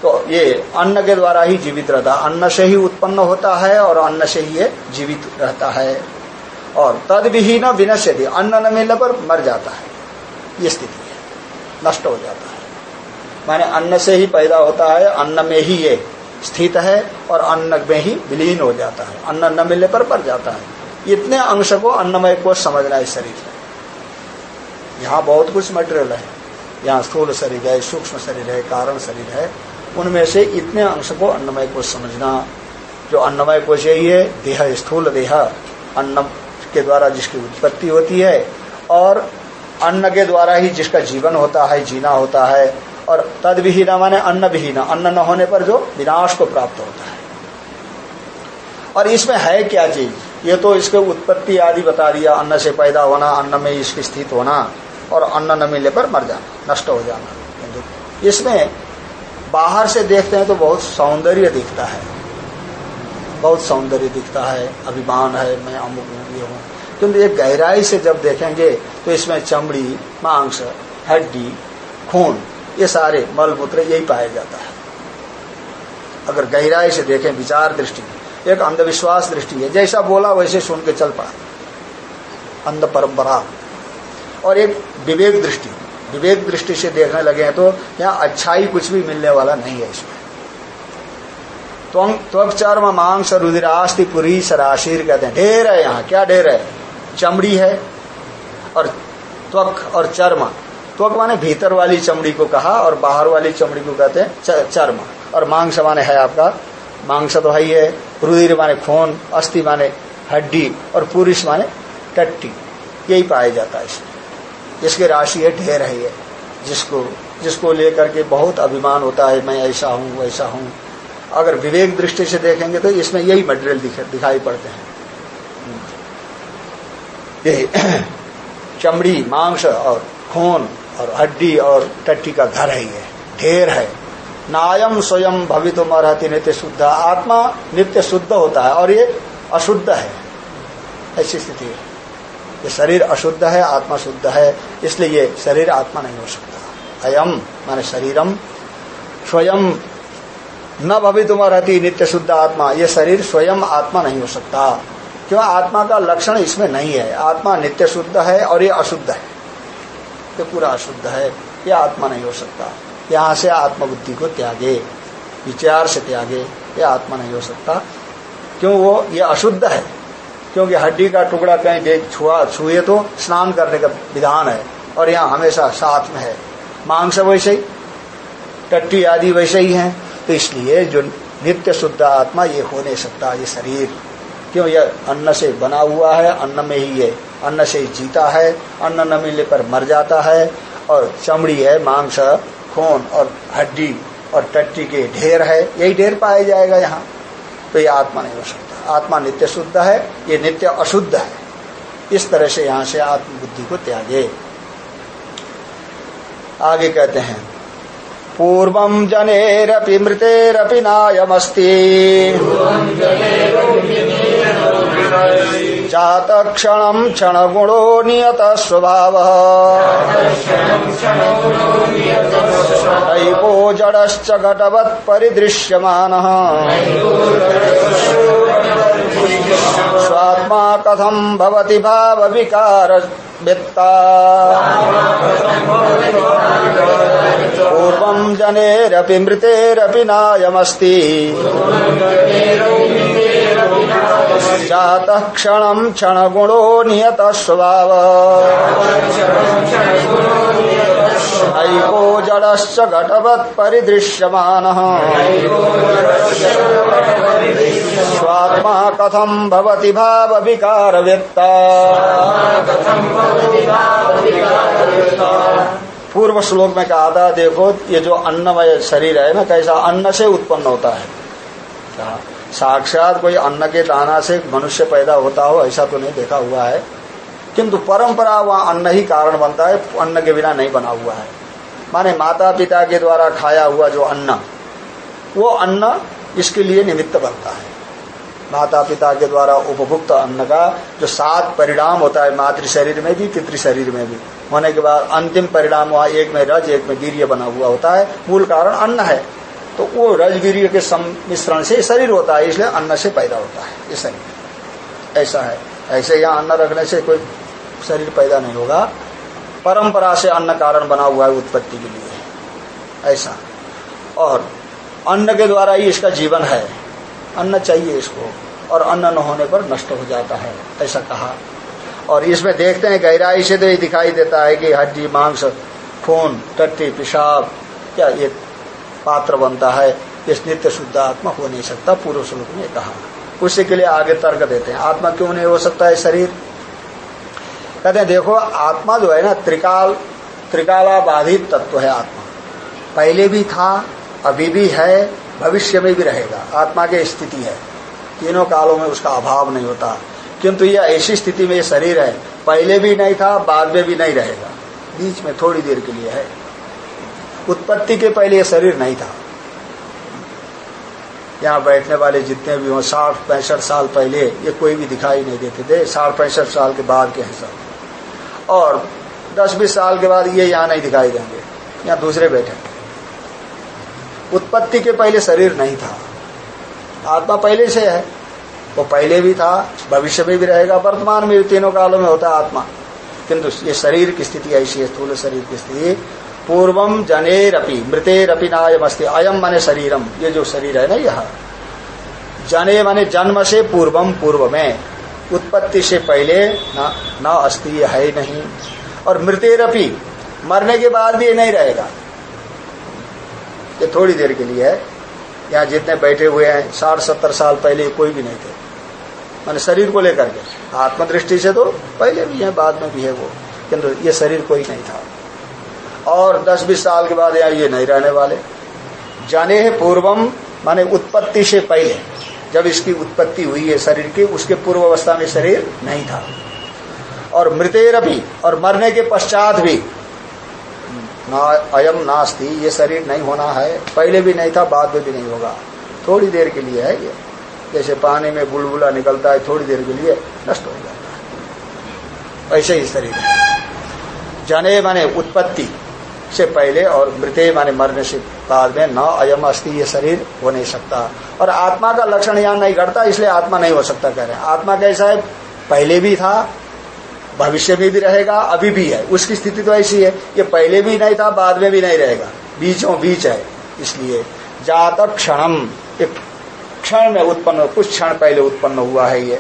तो ये अन्न के द्वारा ही जीवित रहता अन्न से ही उत्पन्न होता है और अन्न से ही ये जीवित रहता है। और तद विहीन विनश्य अन्न न मिलने पर मर जाता है। ये स्थिति है। नष्ट हो जाता है। माने अन्न से ही पैदा होता है। अन्न में ही ये स्थित है और अन्न में ही विलीन हो जाता है। अन्न न मिलने पर मर जाता है। इतने अंश को अन्नमय को समझना है शरीर। में यहाँ बहुत कुछ मटेरियल है। यहाँ स्थूल शरीर है, सूक्ष्म शरीर है, कारण शरीर है। उनमें से इतने अंश को अन्नमय को समझना। जो अन्नमय यही है देह स्थूल देह, अन्न के द्वारा जिसकी उत्पत्ति होती है, और अन्न के द्वारा ही जिसका जीवन होता है, जीना होता है और तद विहीन माने अन्न विहीन अन्न न होने पर जो विनाश को प्राप्त होता है। और इसमें है क्या चीज़? ये तो इसके उत्पत्ति आदि बता दिया। अन्न से पैदा होना, अन्न में इसकी स्थित होना और अन्न न मिलने पर मर जाना, नष्ट हो जाना। इसमें बाहर से देखते हैं तो बहुत सौंदर्य दिखता है। बहुत सौंदर्य दिखता है। अभिमान है, मैं अमुक हूँ, ये हूँ। किंतु ये गहराई से जब देखेंगे तो इसमें चमड़ी, मांस, हड्डी, खून ये सारे मल मूत्र यही पाया जाता है। अगर गहराई से देखें, विचार दृष्टि, एक अंधविश्वास दृष्टि है। जैसा बोला, वैसे सुन के चल पड़ा। अंध परंपरा। और एक विवेक दृष्टि। विवेक दृष्टि से देखने लगे हैं तो यहाँ अच्छाई कुछ भी मिलने वाला नहीं है इसमें। त्वक चर्म मांस रुद्रास्ति पुरी सराशीर कहते हैं। ढेर है यहाँ। क्या ढेर है? चमड़ी है और त्वक और चर्म। त्वक माने भीतर वाली चमड़ी को कहा और बाहर वाली चमड़ी को कहते हैं चर्म। और मांस माने है आपका। मांस तो है ही है। रुधिर माने खून, अस्थि माने हड्डी और पुरुष माने टट्टी। यही पाया जाता है इसमें। इसकी राशि है ढेर है ये, जिसको जिसको लेकर के बहुत अभिमान होता है, मैं ऐसा हूँ, वैसा हूँ। अगर विवेक दृष्टि से देखेंगे तो इसमें यही मटेरियल दिखाई पड़ते हैं। यही। *clears throat* चमड़ी, मांस और खून और हड्डी और टट्टी का घर है ये, ढेर है। नायम स्वयं भवित रहती नित्य शुद्ध। आत्मा नित्य शुद्ध होता है और ये अशुद्ध है। ऐसी स्थिति है। ये शरीर अशुद्ध है, आत्मा शुद्ध है, इसलिए ये शरीर आत्मा नहीं हो सकता। अयम, माने शरीरम। स्वयं न भवितुम रहती नित्य शुद्ध आत्मा, ये शरीर स्वयं आत्मा नहीं हो सकता। क्यों? आत्मा का लक्षण इसमें नहीं है। आत्मा नित्य शुद्ध है और ये अशुद्ध है। ये पूरा अशुद्ध है ये आत्मा नहीं हो सकता। यहाँ से आत्मबुद्धि को त्यागे, विचार से त्यागे ये आत्मा नहीं हो सकता। क्यों वो, ये अशुद्ध है? क्योंकि हड्डी का टुकड़ा कहीं देख छुआ, छुए तो स्नान करने का विधान है, और यहाँ हमेशा साथ में है। मांस वैसे ही, टट्टी आदि वैसे ही है तो इसलिए जो नित्य शुद्ध आत्मा ये हो नहीं सकता, ये शरीर। क्यों? यह अन्न से बना हुआ है, अन्न में ही ये अन्न से जीता है, अन्न न मिलने पर मर जाता है, और चमड़ी है, मांस, खून और हड्डी और टट्टी के ढेर है। यही ढेर पाया जाएगा यहाँ। तो ये आत्मा नहीं हो सकता। आत्मा नित्य शुद्ध है, ये नित्य अशुद्ध है। इस तरह से यहाँ से आत्मबुद्धि को त्यागे। आगे कहते हैं, पूर्व जनेरपि मृतेरपि नायमस्ति। जात क्षण क्षण गुणो नियत स्वभाव दैवो जड़श्च घटवत् परिदृश्यमान। स्वात्मा कथम भवति भाव विकार पूर्व जनेरपि मृतेरपि नायमस्ति। जात क्षण क्षण गुणो नियत स्वभाव। ऐको जड़श्च घटवत् परिदृश्यमान। स्वात्मा कथम भवति भाव विकार व्यक्ता पूर्व श्लोक में कहा था, देखो, ये जो अन्नमय शरीर है ना, कैसा अन्न से उत्पन्न होता है। साक्षात कोई अन्न के दाना से मनुष्य पैदा होता हो, ऐसा तो नहीं देखा हुआ है। किंतु परंपरा वहाँ अन्न ही कारण बनता है, अन्न के बिना नहीं बना हुआ है। माने माता पिता के द्वारा खाया हुआ जो अन्न, वो अन्न इसके लिए निमित्त बनता है। माता पिता के द्वारा उपभुक्त अन्न का जो सात परिणाम होता है, मातृ शरीर में भी, पितृ शरीर में भी, होने के बाद अंतिम परिणाम वहाँ एक में रज, एक में वीर्य बना हुआ होता है। मूल कारण अन्न है। तो वो रजवीर के सम्मिश्रण से शरीर होता है, इसलिए अन्न से पैदा होता है। ये शरीर ऐसा है। ऐसे यहाँ अन्न रखने से कोई शरीर पैदा नहीं होगा। परंपरा से अन्न कारण बना हुआ है उत्पत्ति के लिए। ऐसा। और अन्न के द्वारा ही इसका जीवन है। अन्न चाहिए इसको, और अन्न न होने पर नष्ट हो जाता है, ऐसा कहा। और इसमें देखते हैं, गहराई से तो दिखाई देता है कि हड्डी, मांस, खून टट्टी पेशाब, क्या ये पात्र बनता है, इस नित्य शुद्ध आत्मा हो नहीं सकता पूर्व श्लोक ने कहा। उसी के लिए आगे तर्क देते हैं, आत्मा क्यों नहीं हो सकता है शरीर? कहते हैं, देखो, आत्मा जो है ना, त्रिकाल त्रिकाला बाधित तत्व है आत्मा। पहले भी था, अभी भी है, भविष्य में भी रहेगा। आत्मा की स्थिति है। तीनों कालों में उसका अभाव नहीं होता। किंतु यह ऐसी स्थिति में ये शरीर है, पहले भी नहीं था, बाद में भी नहीं रहेगा। बीच में थोड़ी देर के लिए है। उत्पत्ति के पहले ये शरीर नहीं था। यहाँ बैठने वाले जितने भी हों, साठ पैंसठ साल पहले ये कोई भी दिखाई नहीं देते थे। साठ पैंसठ साल के बाद के हैं सब। और दस बीस साल के बाद ये यहाँ नहीं दिखाई देंगे। यहाँ दूसरे बैठे उत्पत्ति के पहले शरीर नहीं था। आत्मा पहले से है। वो पहले भी था, भविष्य में भी रहेगा, वर्तमान में भी तीनों कालों में होता है आत्मा। किंतु ये शरीर की स्थिति ऐसी है, स्थूल शरीर की स्थिति पूर्वम जनेरपि मृतेरपि नायमस्ति अयम माने शरीरम ये जो शरीर है ना यह। जने माने जन्म से पूर्वम पूर्व में उत्पत्ति से पहले न, न अस्थि है नहीं। और मृतेरपि मरने के बाद भी नहीं रहेगा। ये थोड़ी देर के लिए है। यहाँ जितने बैठे हुए हैं साठ सत्तर साल पहले कोई भी नहीं थे। मैंने शरीर को लेकर के आत्मदृष्टि से तो पहले भी है बाद में भी है वो। किंतु ये शरीर कोई नहीं था। और 10-20 साल के बाद यार ये नहीं रहने वाले। जाने पूर्वम, माने उत्पत्ति से पहले। जब इसकी उत्पत्ति हुई है शरीर की, उसके पूर्व अवस्था में शरीर नहीं था। और मृतेर भी, और मरने के पश्चात भी, ना, अयम नास्ती, ये शरीर नहीं होना है। पहले भी नहीं था, बाद में भी नहीं होगा। थोड़ी देर के लिए है ये। जैसे पानी में बुलबुला निकलता है, थोड़ी देर के लिए नष्ट हो जाता है। ऐसे ही शरीर। जने माने उत्पत्ति। से पहले और मृत्य माने मरने से बाद में न अयम अस्थि ये शरीर हो नहीं सकता। और आत्मा का लक्षण यहाँ नहीं घटता, इसलिए आत्मा नहीं हो सकता कह रहे हैं। आत्मा कैसा है? पहले भी था, भविष्य में भी रहेगा, अभी भी है। उसकी स्थिति तो ऐसी है ये पहले भी नहीं था, बाद में भी नहीं रहेगा। बीचों बीच है, इसलिए जात क्षणम क्षण में उत्पन्न, कुछ क्षण पहले उत्पन्न हुआ है ये।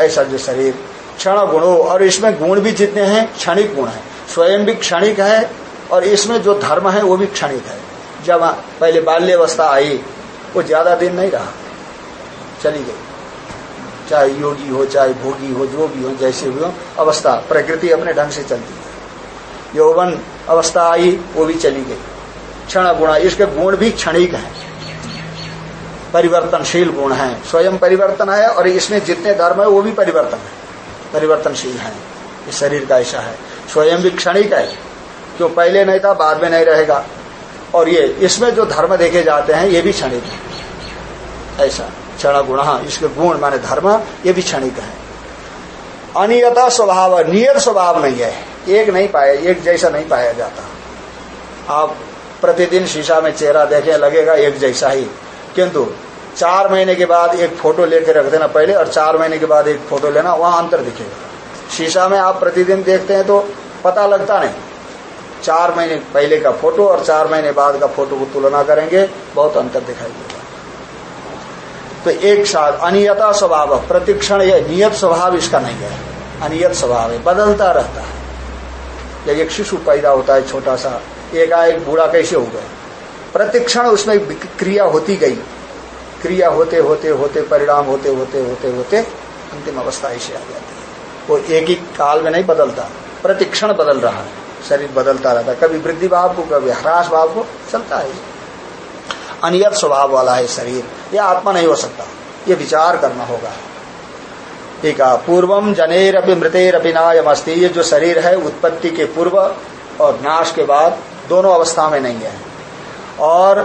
ऐसा जो शरीर, क्षण गुणों, और इसमें गुण भी जितने हैं, क्षणिक गुण है। स्वयं भी क्षणिक है और इसमें जो धर्म है, वो भी क्षणिक है। जब पहले बाल्यवस्था आई, वो ज़्यादा दिन नहीं रहा। चली गई। चाहे योगी हो, चाहे भोगी हो, जो भी हो, जैसे भी हो, अवस्था प्रकृति अपने ढंग से चलती है। यौवन अवस्था आई, वो भी चली गई। क्षण गुण, इसके गुण भी क्षणिक है। परिवर्तनशील गुण है। स्वयं परिवर्तन है और इसमें जितने धर्म है, वो भी परिवर्तन है। परिवर्तनशील है। इस शरीर का ऐसा है। स्वयं भी क्षणिक है। जो पहले नहीं था, बाद में नहीं रहेगा। और ये, इसमें जो धर्म देखे जाते हैं, ये भी क्षणिक है। ऐसा क्षण गुण इसके गुण माने धर्म, ये भी क्षणिक है। अनियता स्वभाव नियत स्वभाव नहीं है। एक नहीं पाया, एक जैसा नहीं पाया जाता। आप प्रतिदिन शीशा में चेहरा देखें, लगेगा एक जैसा ही। किंतु, चार महीने के बाद एक फ़ोटो लेके रख देना पहले, और चार महीने के बाद एक फ़ोटो लेना, वहाँ अंतर दिखेगा। शीशा में आप प्रतिदिन देखते हैं तो पता लगता नहीं। चार महीने पहले का फ़ोटो और चार महीने बाद का फ़ोटो को तुलना करेंगे, बहुत अंतर दिखाई देगा। तो एक साथ, अनियता स्वभाव, प्रतिक्षण यह नियत स्वभाव इसका नहीं है। अनियत स्वभाव है, बदलता रहता है। या एक शिशु पैदा होता है छोटा सा, एक एक बूढ़ा कैसे हो गया? प्रतिक्षण उसमें क्रिया होती गई। क्रिया होते होते होते, परिणाम होते होते होते होते, अंतिम अवस्था ऐसे आ जाती है। वो एक ही काल में नहीं बदलता, प्रतिक्षण बदल रहा है। शरीर बदलता रहता है। कभी वृद्धि भाव को, कभी ह्रास भाव को चलता है। अनियत स्वभाव वाला है शरीर। यह आत्मा नहीं हो सकता। ये विचार करना होगा। ठीक है, पूर्वम जनेर अपनी मृतेर अपनी नायम अस्थि ये जो शरीर है, उत्पत्ति के पूर्व और नाश के बाद दोनों अवस्था में नहीं है। और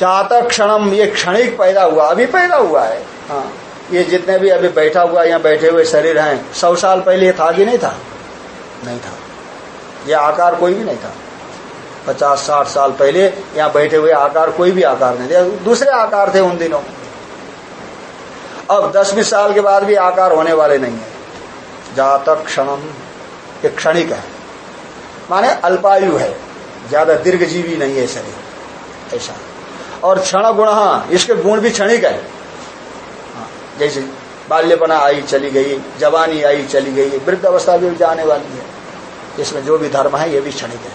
चातक क्षणम ये क्षणिक पैदा हुआ, अभी पैदा हुआ है। हाँ ये जितने भी अभी बैठा हुआ यहाँ बैठे हुए शरीर हैं, सौ साल पहले ये था कि नहीं था? नहीं था। ये आकार कोई भी नहीं था। पचास साठ साल पहले यहाँ बैठे हुए आकार कोई भी आकार नहीं था। दूसरे आकार थे उन दिनों। अब दस बीस साल के बाद भी आकार होने वाले नहीं है। जातक क्षणम ये क्षणिक है। माने अल्पायु है। ज़्यादा दीर्घजीवी नहीं है शरीर। ऐसा। और क्षण गुण हाँ इसके गुण भी क्षणिक है। हाँ, जैसे बाल्यपना आई, चली गई, जवानी आई, चली गई, वृद्ध अवस्था भी जाने वाली है। इसमें जो भी धर्म है, ये भी क्षणिक है।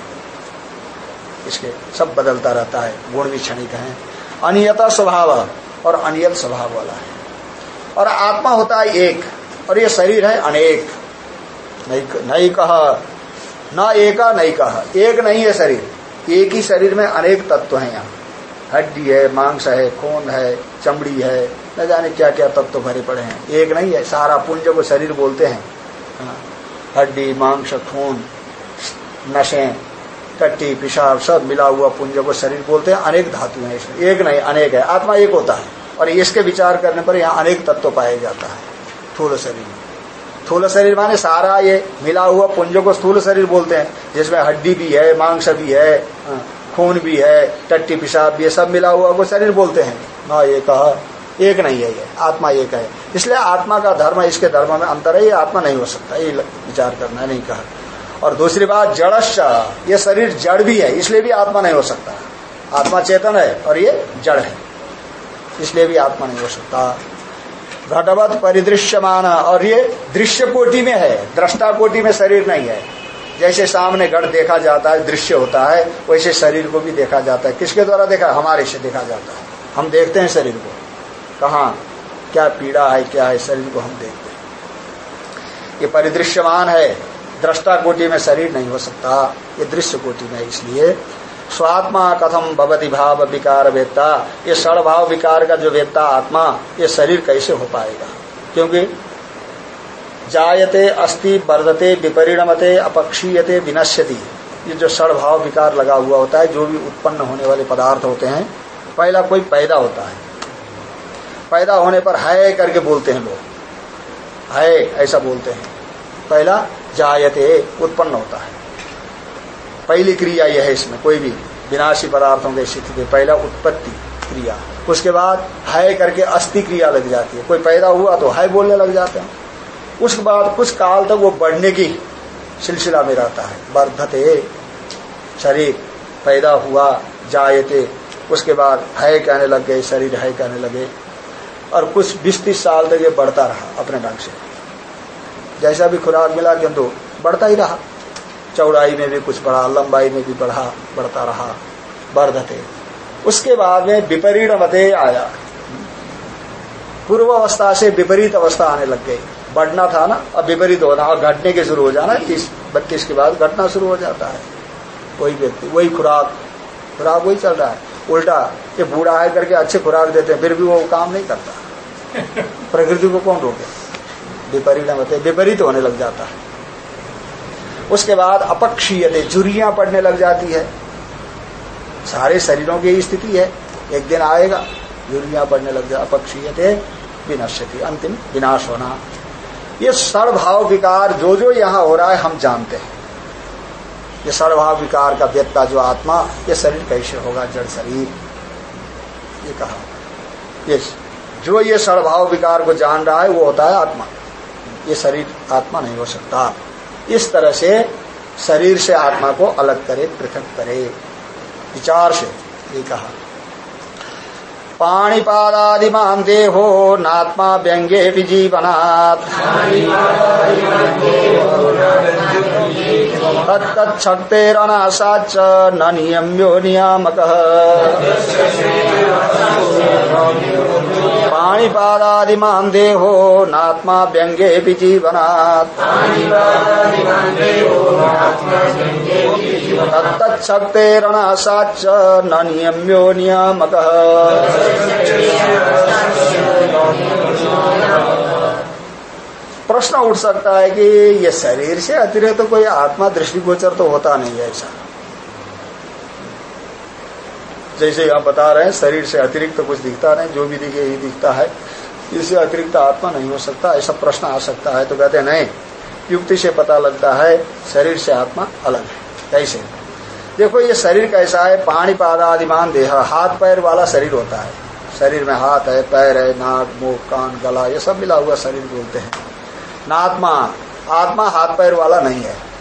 इसके सब बदलता रहता है, गुण भी क्षणिक है। अनियता स्वभाव और अनियत स्वभाव वाला है। और आत्मा होता है एक, और ये शरीर है अनेक। नहीं कहा, न एका नहीं कहा। एक नहीं है शरीर, एक ही शरीर में अनेक तत्व हैं यहाँ। हड्डी है मांस है खून है चमड़ी है न जाने क्या क्या तत्व तो भरे पड़े हैं। एक नहीं है सारा पुंज को शरीर बोलते हैं। हाँ, हड्डी मांस खून नशे कट्टी पिशाब सब मिला हुआ पुंज को शरीर बोलते हैं। अनेक धातु हैं इसमें। एक नहीं अनेक है। आत्मा एक होता है। और इसके विचार करने पर यहाँ अनेक तत्व पाया जाता है। थूल शरीर। में स्थूल शरीर माने सारा ये मिला हुआ पुंजों को स्थूल शरीर बोलते हैं। जिसमें हड्डी भी है मांस भी है। हाँ, खून भी है, टट्टी, पिशाब भी है, सब मिला हुआ को शरीर बोलते हैं। ना ये कहा, एक नहीं है ये, आत्मा एक है। इसलिए आत्मा का धर्म, इसके धर्म में अंतर है, ये आत्मा नहीं हो सकता, ये विचार करना नहीं कहा। और दूसरी बात जड़श ये शरीर जड़ भी है, इसलिए भी आत्मा नहीं हो सकता। आत्मा चेतन है और ये जड़ है, इसलिए भी आत्मा नहीं हो सकता। घटवत परिदृश्यमान, और ये दृश्य कोटि में है, दृष्टा कोटि में शरीर नहीं है। जैसे सामने गढ़ देखा जाता है, दृश्य होता है, वैसे शरीर को भी देखा जाता है। किसके द्वारा देखा? हमारे से देखा जाता है। हम देखते हैं शरीर को। कहा? क्या पीड़ा है, क्या है? शरीर को हम देखते हैं। ये परिदृश्यमान है। दृष्टा कोटि में शरीर नहीं हो सकता। ये दृश्य कोटि में इसलिए स्वात्मा कथम भवती भाव विकार वेत्ता। ये सड़ भाव विकार का जो वेत्ता आत्मा, ये शरीर कैसे हो पाएगा? क्योंकि जायते अस्ति, वर्धते, विपरिणमते, अपक्षीयते, विनश्यति। ये जो सड़भाव विकार लगा हुआ होता है, जो भी उत्पन्न होने वाले पदार्थ होते हैं, पहला कोई पैदा होता है। पैदा होने पर है करके बोलते हैं लोग। है ऐसा बोलते हैं। पहला जायते, उत्पन्न होता है। पहली क्रिया यह है इसमें, कोई भी विनाशी पदार्थों की स्थिति में पहला उत्पत्ति क्रिया। उसके बाद है करके अस्थि क्रिया लग जाती है। कोई पैदा हुआ तो है बोलने लग जाते हैं। उसके बाद कुछ काल तक वो बढ़ने की सिलसिला में रहता है। वर्धते, शरीर पैदा हुआ, जायते, उसके बाद है कहने लग गए, शरीर है कहने लगे। और कुछ बीस तीस साल तक ये बढ़ता रहा अपने ढंग से। जैसा भी खुराक मिला किंतु बढ़ता ही रहा। चौड़ाई में भी कुछ बढ़ा, लंबाई में भी बढ़ा, बढ़ता रहा, वर्धते। उसके बाद में विपरीत मते आया। पूर्व अवस्था से विपरीत अवस्था आने लग गई। बढ़ना था ना अब विपरीत होना और घटने के शुरू हो जाना तीस बत्तीस के बाद घटना शुरू हो जाता है। वही व्यक्ति वही खुराक खुराक वही चल रहा है। उल्टा ये बूढ़ा है करके अच्छे खुराक देते हैं फिर भी वो काम नहीं करता। *laughs* प्रकृति को कौन रोके? विपरीत होते विपरीत होने लग जाता है। उसके बाद अपक्षीय जुरियाँ पड़ने लग जाती है। सारे शरीरों की स्थिति है एक दिन आएगा जुरियाँ पड़ने लग जाए अपक्षीय विनश्यति अंतिम विनाश होना। ये सर्वभाव विकार जो जो यहाँ हो रहा है, हम जानते हैं। ये सर्वभाव विकार का व्यक्ता जो आत्मा, ये शरीर कैसे होगा, जड़ शरीर? ये कहा। ये जो ये सर्वभाव विकार को जान रहा है, वो होता है आत्मा। ये शरीर आत्मा नहीं हो सकता। इस तरह से शरीर से आत्मा को अलग करे, पृथक करे। विचार से ये कहा। पाणिपादादिमान देहो नात्मा व्यंगे विजीवनात्। तत्तच्छक्तेरनाशाच्च न नियम्यो नियामक। पाणिपादादिमान देहो नात्मा व्यंगे विजीवनात्। न नियम्यो नियामक। प्रश्न उठ सकता है कि ये शरीर से अतिरिक्त तो कोई आत्मा दृष्टिगोचर तो होता नहीं है ऐसा। जैसे आप बता रहे हैं, शरीर से अतिरिक्त तो कुछ दिखता नहीं, जो भी दिखे यही दिखता है। इससे अतिरिक्त आत्मा नहीं हो सकता, ऐसा प्रश्न आ सकता है। तो कहते हैं, नहीं, युक्ति से पता लगता है, शरीर से आत्मा अलग है। कैसे देखो, ये शरीर कैसा है? पानी पादादिमान देह। हाथ, पैर वाला शरीर होता है। शरीर में हाथ है, पैर है, नाक मुख कान, गला, ये सब मिला हुआ शरीर बोलते हैं। नात्मा आत्मा हाथ, पैर वाला नहीं है।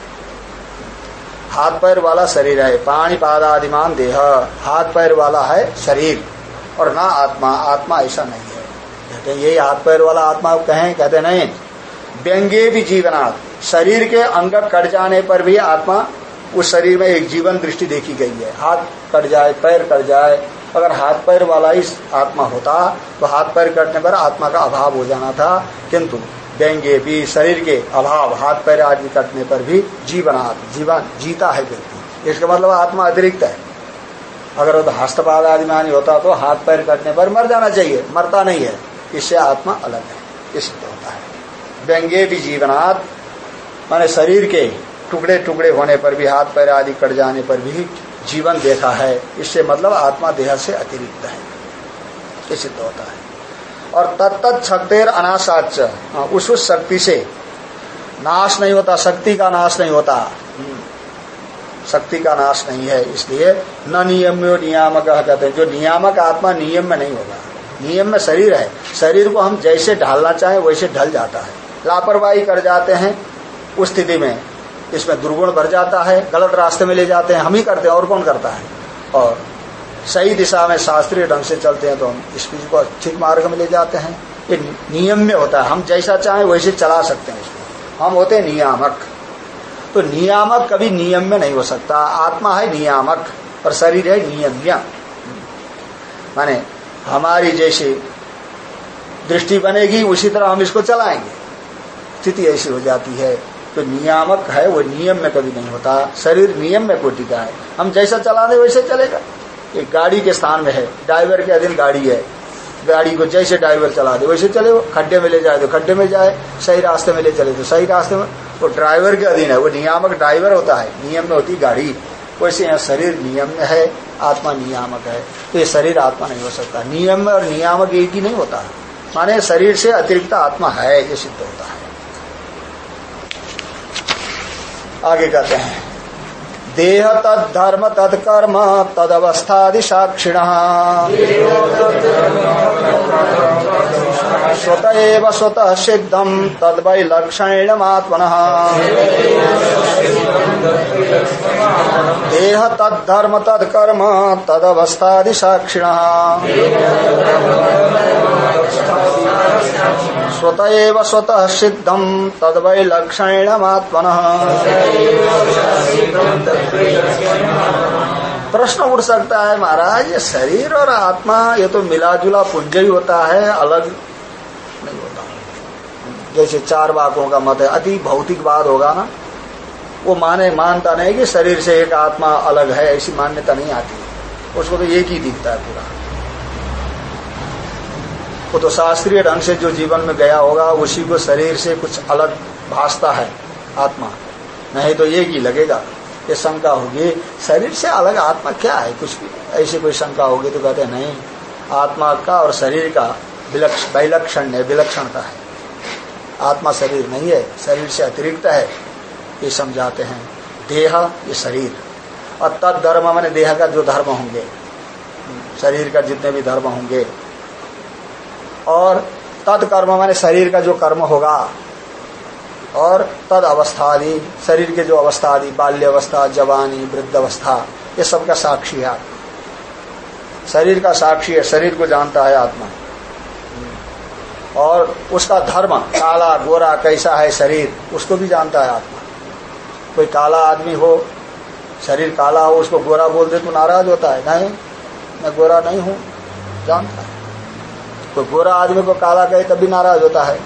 हाथ पैर वाला शरीर है पानी पादादिमान देह। हाथ पैर वाला है शरीर, और ना आत्मा। आत्मा ऐसा नहीं है। कहते यही हाथ पैर वाला आत्मा कहें, कहते नहीं, व्यंगे भी जीवनाथ शरीर के अंग कट जाने पर भी आत्मा, उस शरीर में एक जीवन दृष्टि देखी गई है। हाथ कट जाए, पैर कट जाए, अगर हाथ पैर वाला ही आत्मा होता तो हाथ पैर कटने पर आत्मा का अभाव हो जाना था। किंतु व्यंगे भी, शरीर के अभाव, हाथ पैर आदि कटने पर भी जीवन जीवन जीता है व्यक्ति। इसका मतलब आत्मा अतिरिक्त है। अगर वो हस्तपाद आदि में होता तो हाथ पैर कटने पर मर जाना चाहिए, मरता नहीं है। इससे आत्मा अलग है, इस होता है। व्यंगे भी जीवनात्, माने शरीर के टुकड़े टुकड़े होने पर भी, हाथ पैर आदि कट जाने पर भी जीवन देखा है। इससे मतलब आत्मा देह से अतिरिक्त है। ये सिद्ध होता है। और तत्त शक्तिर अनाशाच हाँ, उस उस शक्ति से। नाश नहीं होता शक्ति का नाश नहीं होता। शक्ति का नाश नहीं है इसलिए न नियम नियामक कहते हैं। जो नियामक आत्मा नियम में नहीं होगा। नियम में शरीर है। शरीर को हम जैसे ढालना चाहे वैसे ढल जाता है। लापरवाही कर जाते हैं उस स्थिति में। इसमें दुर्गुण भर जाता है गलत रास्ते में ले जाते हैं। हम ही करते हैं और कौन करता है? और सही दिशा में शास्त्रीय ढंग से चलते हैं तो हम इस चीज़ को ठीक मार्ग में ले जाते हैं। ये नियम में होता है, हम जैसा चाहें वैसे चला सकते हैं इसको। हम होते हैं नियामक। तो नियामक कभी नियम में नहीं हो सकता। आत्मा है नियामक और शरीर है नियम्य। माने हमारी जैसी दृष्टि बनेगी, उसी तरह हम इसको चलाएँगे। स्थिति ऐसी हो जाती है तो नियामक है, वो नियम में कभी नहीं होता। शरीर नियम में कोटि का है। हम जैसा चला दे वैसे चलेगा। एक गाड़ी के स्थान में है। ड्राइवर के अधीन गाड़ी है। गाड़ी को जैसे ड्राइवर चला दे, वैसे चले वो। खड्डे में ले जाए तो खड्डे में जाए, सही रास्ते में ले चले तो सही रास्ते में। वो ड्राइवर के अधीन है, वो नियामक ड्राइवर होता है, नियम में होती गाड़ी। वैसे यहाँ शरीर नियम में है, आत्मा नियामक है। तो ये शरीर आत्मा नहीं हो सकता। नियम और नियामक एक ही नहीं होता। माने शरीर से अतिरिक्त आत्मा है, ये सिद्ध होता है। आगे कहते हैं। देह तद धर्म तद कर्म तद अवस्थादि साक्षिण। स्वत एव स्वतः सिद्धम तद वै लक्षणमात्मन देह तद धर्म तद कर्म तद अवस्थादि साक्षिण। स्वत एव स्वतः सिद्धम तद वै लक्षणमात्मन प्रश्न उठ सकता है, महाराज, ये शरीर और आत्मा, ये तो मिला जुला पुंज ही होता है, अलग नहीं होता। जैसे चार वाकों का मत है, अति भौतिकवाद होगा ना। वो माने मानता नहीं कि शरीर से एक आत्मा अलग है, ऐसी मान्यता नहीं आती। उसको तो एक ही दिखता है पूरा। वो तो शास्त्रीय ढंग से जो जीवन में गया होगा, उसी को शरीर से कुछ अलग भासता है आत्मा। नहीं तो ये ही लगेगा, ये शंका होगी, शरीर से अलग आत्मा क्या है? कुछ भी, ऐसी कोई शंका होगी तो कहते नहीं, आत्मा का और शरीर का विलक्षण है, विलक्षणता है। आत्मा शरीर नहीं है, शरीर से अतिरिक्त है, ये समझाते हैं। देह, ये शरीर। और तद धर्म मैंने देह का जो धर्म होंगे, शरीर का जितने भी धर्म होंगे और तद कर्म मैंने शरीर का जो कर्म होगा, और तद अवस्था आदि शरीर के जो अवस्था आदि बाल्य अवस्था जवानी वृद्ध अवस्था ये सबका साक्षी है शरीर का साक्षी है, शरीर को जानता है आत्मा। और उसका धर्म, काला, गोरा, कैसा है शरीर, उसको भी जानता है आत्मा। कोई काला आदमी हो, शरीर काला हो, उसको गोरा बोल दे तो नाराज़ होता है, नहीं, मैं गोरा नहीं हूँ। जानता है। कोई गोरा आदमी को काला कहे तब भी नाराज़ होता है।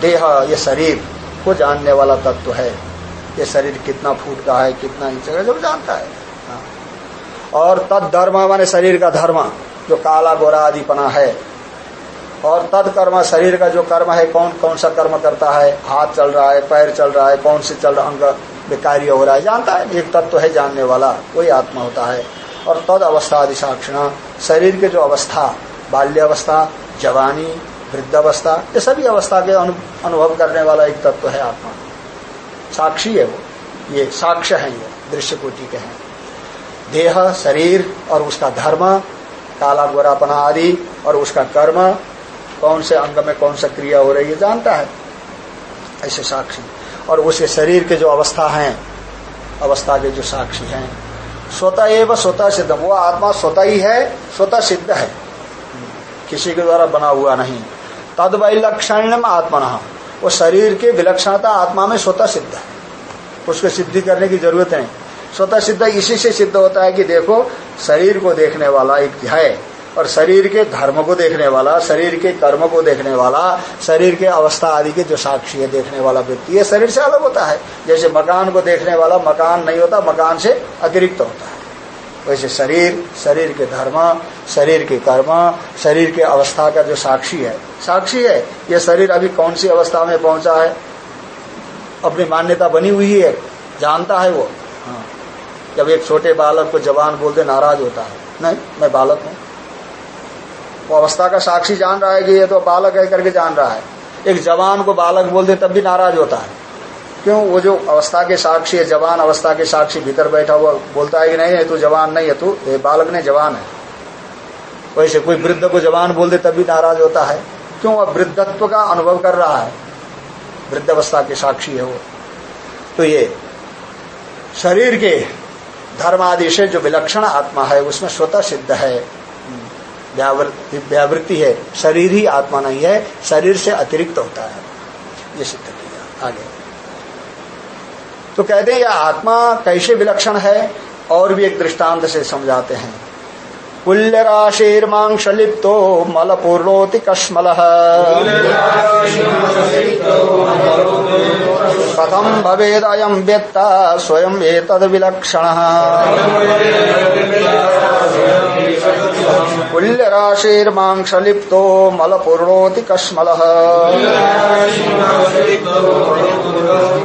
देह ये शरीर को जानने वाला तत्व है। ये शरीर कितना फूट का है, कितना इंच का जब जानता है। हाँ। और तद धर्म माने शरीर का धर्म, जो काला गोरा आदिपना है। और तद कर्म शरीर का जो कर्म है, कौन कौन सा कर्म करता है? हाथ चल रहा है, पैर चल रहा है, कौन से चल रहा अंग कार्य हो रहा है, जानता है। एक तत्व तो है जानने वाला, वही आत्मा होता है। और तद अवस्था आदि साक्षण, शरीर के जो अवस्था बाल्य अवस्था जवानी, वृद्धावस्था, ये सभी अवस्था के अनुभव करने वाला एक तत्व है आत्मा। साक्षी है वो। ये साक्ष्य है ये दृश्य कोटि के हैं। देह, शरीर और उसका धर्म काला गोरापना आदि और उसका कर्म, कौन से अंग में कौन सा क्रिया हो रही है, जानता है। ऐसे साक्षी। और उसके शरीर के जो अवस्था है, अवस्था के जो साक्षी हैं, स्वतः एवं स्वतः सिद्ध। वो आत्मा स्वतः ही है, स्वतः सिद्ध है। किसी के द्वारा बना हुआ नहीं। तद वैलक्षण आत्मा वो शरीर की विलक्षणता आत्मा में स्वतः सिद्ध है। उसको सिद्धि करने की ज़रूरत नहीं। स्वतः सिद्ध, इसी से सिद्ध होता है कि देखो, शरीर को देखने वाला एक है और शरीर के धर्म को देखने वाला, शरीर के कर्म को देखने वाला, शरीर के अवस्था आदि के जो साक्षी है, देखने वाला व्यक्ति, ये शरीर से अलग होता है। जैसे मकान को देखने वाला मकान नहीं होता, मकान से अतिरिक्त होता है। वैसे शरीर शरीर के धर्म, शरीर के कर्म, शरीर के अवस्था का जो साक्षी है। साक्षी है, ये शरीर अभी कौन सी अवस्था में पहुँचा है? अपनी मान्यता बनी हुई है, जानता है वो। हाँ। जब एक छोटे बालक को जवान बोलते, नाराज़ होता है। नहीं, मैं बालक हूँ। वो अवस्था का साक्षी जान रहा है कि ये तो बालक है करके जान रहा है। एक जवान को बालक बोल दे तब भी नाराज़ होता है। क्यों? वो जो अवस्था के साक्षी है, जवान अवस्था के साक्षी भीतर बैठा हुआ, बोलता है कि नहीं है तू जवान नहीं है, तू, ये बालक ने जवान है। वैसे कोई वृद्ध को जवान बोल दे तब भी नाराज़ होता है। क्यों? वह वृद्धत्व का अनुभव कर रहा है। वृद्ध अवस्था के साक्षी है वो। तो ये शरीर के धर्म आदि से जो विलक्षण आत्मा है, उसमें स्वतः सिद्ध है। व्यावृत्ति है। शरीर ही आत्मा नहीं है, शरीर से अतिरिक्त होता है। ये सिद्ध किया। आगे। तो कहते हैं, यह आत्मा कैसे विलक्षण है? और भी एक दृष्टांत से समझाते हैं। कुल्य राशिर्मांस लिप्तो मल पूर्णोति कश्मल कथम भवेद अयम व्यक्ता स्वयं एतद विलक्षण। कुल्यराशिर्मांसलिप्तो मलपूर्णोति कश्मल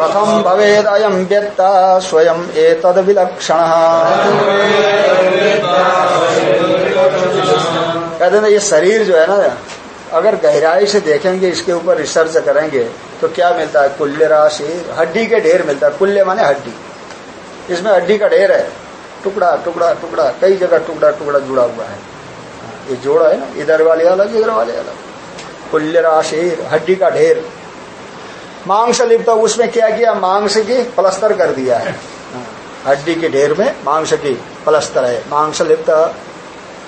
कथम भवेदयम व्यक्ता स्वयं एतद विलक्षण। कहते हैं ये शरीर जो है ना, अगर गहराई से देखेंगे, इसके ऊपर रिसर्च करेंगे तो क्या मिलता है? कुल्य राशि हड्डी के ढेर मिलता है। कुल्य माने हड्डी। इसमें हड्डी का ढेर है। टुकड़ा टुकड़ा टुकड़ा, कई जगह टुकड़ा टुकड़ा जुड़ा हुआ है। ये जोड़ा है ना, इधर वाले अलग, इधर वाले अलग। कुल्य राशि हड्डी का ढेर। मांस लिप्त उसमें क्या किया? मांस की प्लस्तर कर दिया है। हड्डी के ढेर में मांस की प्लस्तर है। मांस लिप्त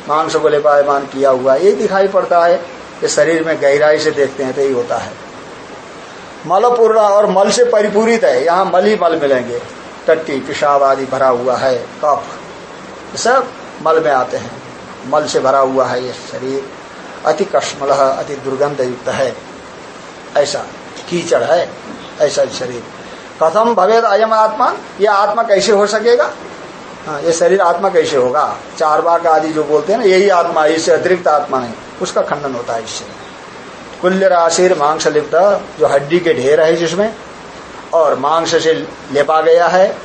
मांस को लेपायमान किया हुआ ये दिखाई पड़ता है कि शरीर में गहराई से देखते हैं तो यही होता है। मलपूर्ण और मल से परिपूरित है। यहाँ मल ही मल मिलेंगे। टट्टी, पिशाब आदि भरा हुआ है, कफ। सब मल में आते हैं। मल से भरा हुआ है ये शरीर। अति कश्मल अति दुर्गंध युक्त है। ऐसा कीचड़ है, ऐसा शरीर। कथम भवेद अयम आत्मा? ये आत्मा कैसे हो सकेगा? हाँ ये शरीर आत्मा कैसे होगा? चार बाग आदि जो बोलते हैं ना, यही आत्मा है इससे अतिरिक्त आत्मा नहीं। उसका खंडन होता है इससे। कुल्य राशिर मांस लिप्त, जो हड्डी के ढेर है जिसमें, और मांस से लेपा गया है,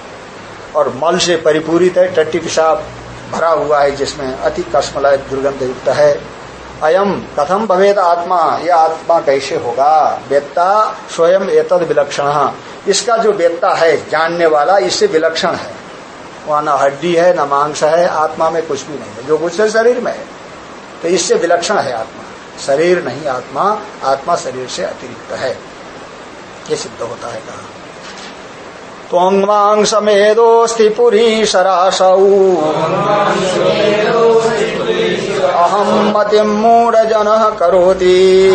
और मल से परिपूरित है, टट्टी पिशाब। भरा हुआ है, जिसमें अति कस्मलय दुर्गंध युक्त है। अयम कथम भवेद आत्मा? यह आत्मा कैसे होगा? वेत्ता स्वयं एतद विलक्षण। इसका जो वेत्ता है, जानने वाला, इससे विलक्षण है। वहाँ न हड्डी है, न मांस है, आत्मा में कुछ भी नहीं है। जो कुछ है, शरीर में है। तो इससे विलक्षण है आत्मा। शरीर नहीं आत्मा आत्मा शरीर से अतिरिक्त है। ये सिद्ध होता है कहा। समेदोस्ति पुरी सरासौ। अहम मतिम मूढ़जन करोति।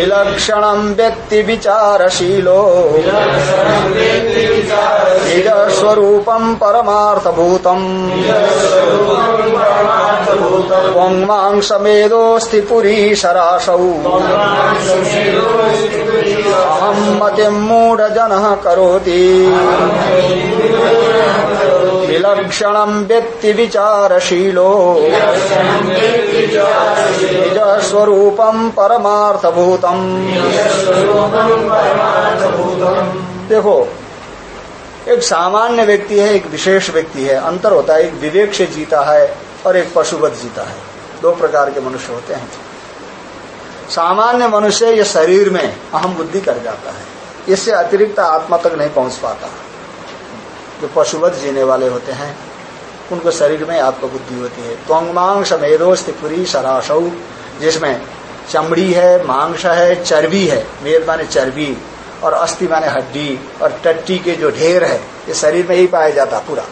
विलक्षण व्यक्ति विचारशीलो निजस्वरूपम परमार्थभूतम सरासौ अहम मतिम मूढ़जन करोति। विलक्षण व्यक्ति विचारशीलो। निज स्वरूपम परमार्थभूतम। देखो, एक सामान्य व्यक्ति है, एक विशेष व्यक्ति है। अंतर होता है, एक विवेक से जीता है और एक पशुवत जीता है। दो प्रकार के मनुष्य होते हैं। सामान्य मनुष्य ये शरीर में अहम बुद्धि कर जाता है। इससे अतिरिक्त आत्मा तक नहीं पहुँच पाता। जो पशुवत जीने वाले होते हैं, उनको शरीर में आत्मबुद्धि होती है। त्वंगमांग समेदोस्त पुरी सरासौ जिसमें चमड़ी है, मांस है, चर्बी है, मेद माने चर्बी, और अस्थि माने हड्डी, और टट्टी के जो ढेर है, ये शरीर में ही पाया जाता पूरा।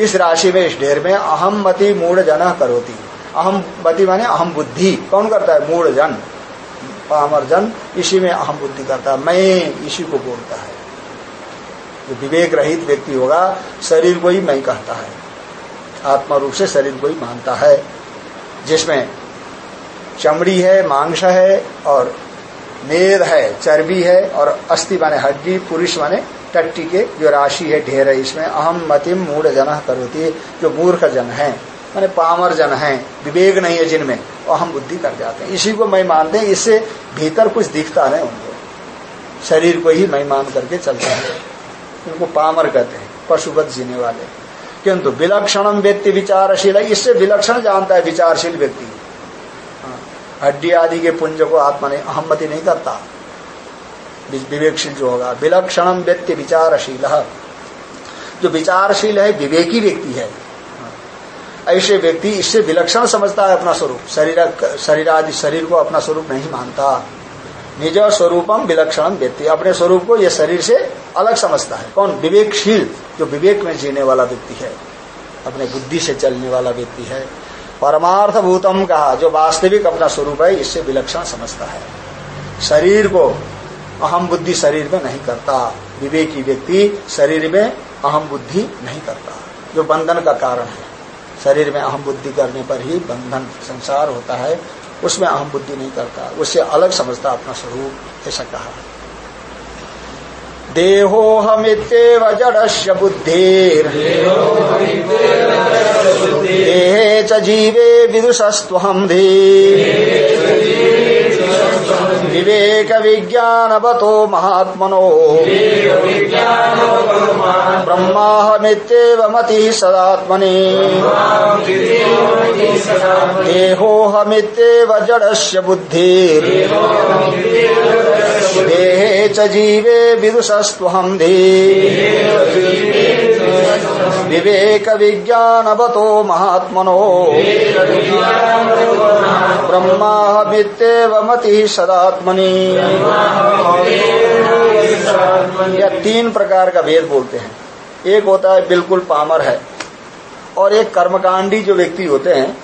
इस राशि में, इस ढेर में अहम मति मूढ़ जन करोती। अहम मति माने अहम बुद्धि। कौन करता है? मूढ़ जन। पामर जन। इसी में अहम बुद्धि करता है। मैं इसी को बोलता है। जो विवेक रहित व्यक्ति होगा, शरीर को ही मैं कहता है। आत्मा रूप से शरीर को ही मानता है। जिसमें चमड़ी है, मांस है और मेद है, चर्बी है और अस्थि माने हड्डी, पुरुष माने टट्टी के जो राशि है, ढेर है, इसमें अहम मतिम मूढ़ जन करोती, जो मूर्ख जन है, माने पामर जन है, विवेक नहीं है जिनमें अहम बुद्धि कर जाते हैं। इसी को मैं मानते हैं इससे भीतर कुछ दिखता नहीं उनको। शरीर को ही मैं मान करके चलते हैं। उनको पामर कहते हैं पशुपत जीने वाले। किंतु विलक्षणम व्यक्ति विचारशील है, इससे विलक्षण जानता है विचारशील व्यक्ति। हड्डी आदि के पुंज को आत्मा ने अहमति नहीं करता। विवेकशील जो होगा, विलक्षणम व्यक्ति विचारशील। जो विचारशील है, विवेकी व्यक्ति है, ऐसे व्यक्ति इससे विलक्षण समझता है अपना स्वरूप। शरीर शरीर आदि शरीर को अपना स्वरूप नहीं मानता। निज स्वरूपम विलक्षण व्यक्ति। अपने स्वरूप को यह शरीर से अलग समझता है। कौन? विवेकशील, जो विवेक में जीने वाला व्यक्ति है। अपने बुद्धि से चलने वाला व्यक्ति है। परमार्थ भूतम कहा, जो वास्तविक अपना स्वरूप है, इससे विलक्षण समझता है। शरीर को अहम बुद्धि शरीर में नहीं करता। विवेकी व्यक्ति शरीर में अहम बुद्धि नहीं करता। जो बंधन का कारण है। शरीर में अहम बुद्धि करने पर ही बंधन संसार होता है। उसमें अहम बुद्धि नहीं करता। उससे अलग समझता अपना स्वरूप, ऐसा कहा। देहो हमितेव जडस्य बुद्धिर् देहे च जीवे विदुषस्त्वहम् धी। विवेक विज्ञानवतो महात्मनो ब्रह्माहमित्येव मतिः सदात्मनि। देहोहमित्येव जडस्य बुद्धिर् देहे च जीवे विदुषस्त्वहम् धी। विवेक विज्ञानवतो महात्मनो। ब्रह्माहमित्येव मतिः सदात्मनि। यह तीन प्रकार का भेद बोलते हैं। एक होता है बिल्कुल पामर है। और एक कर्मकांडी जो व्यक्ति होते हैं,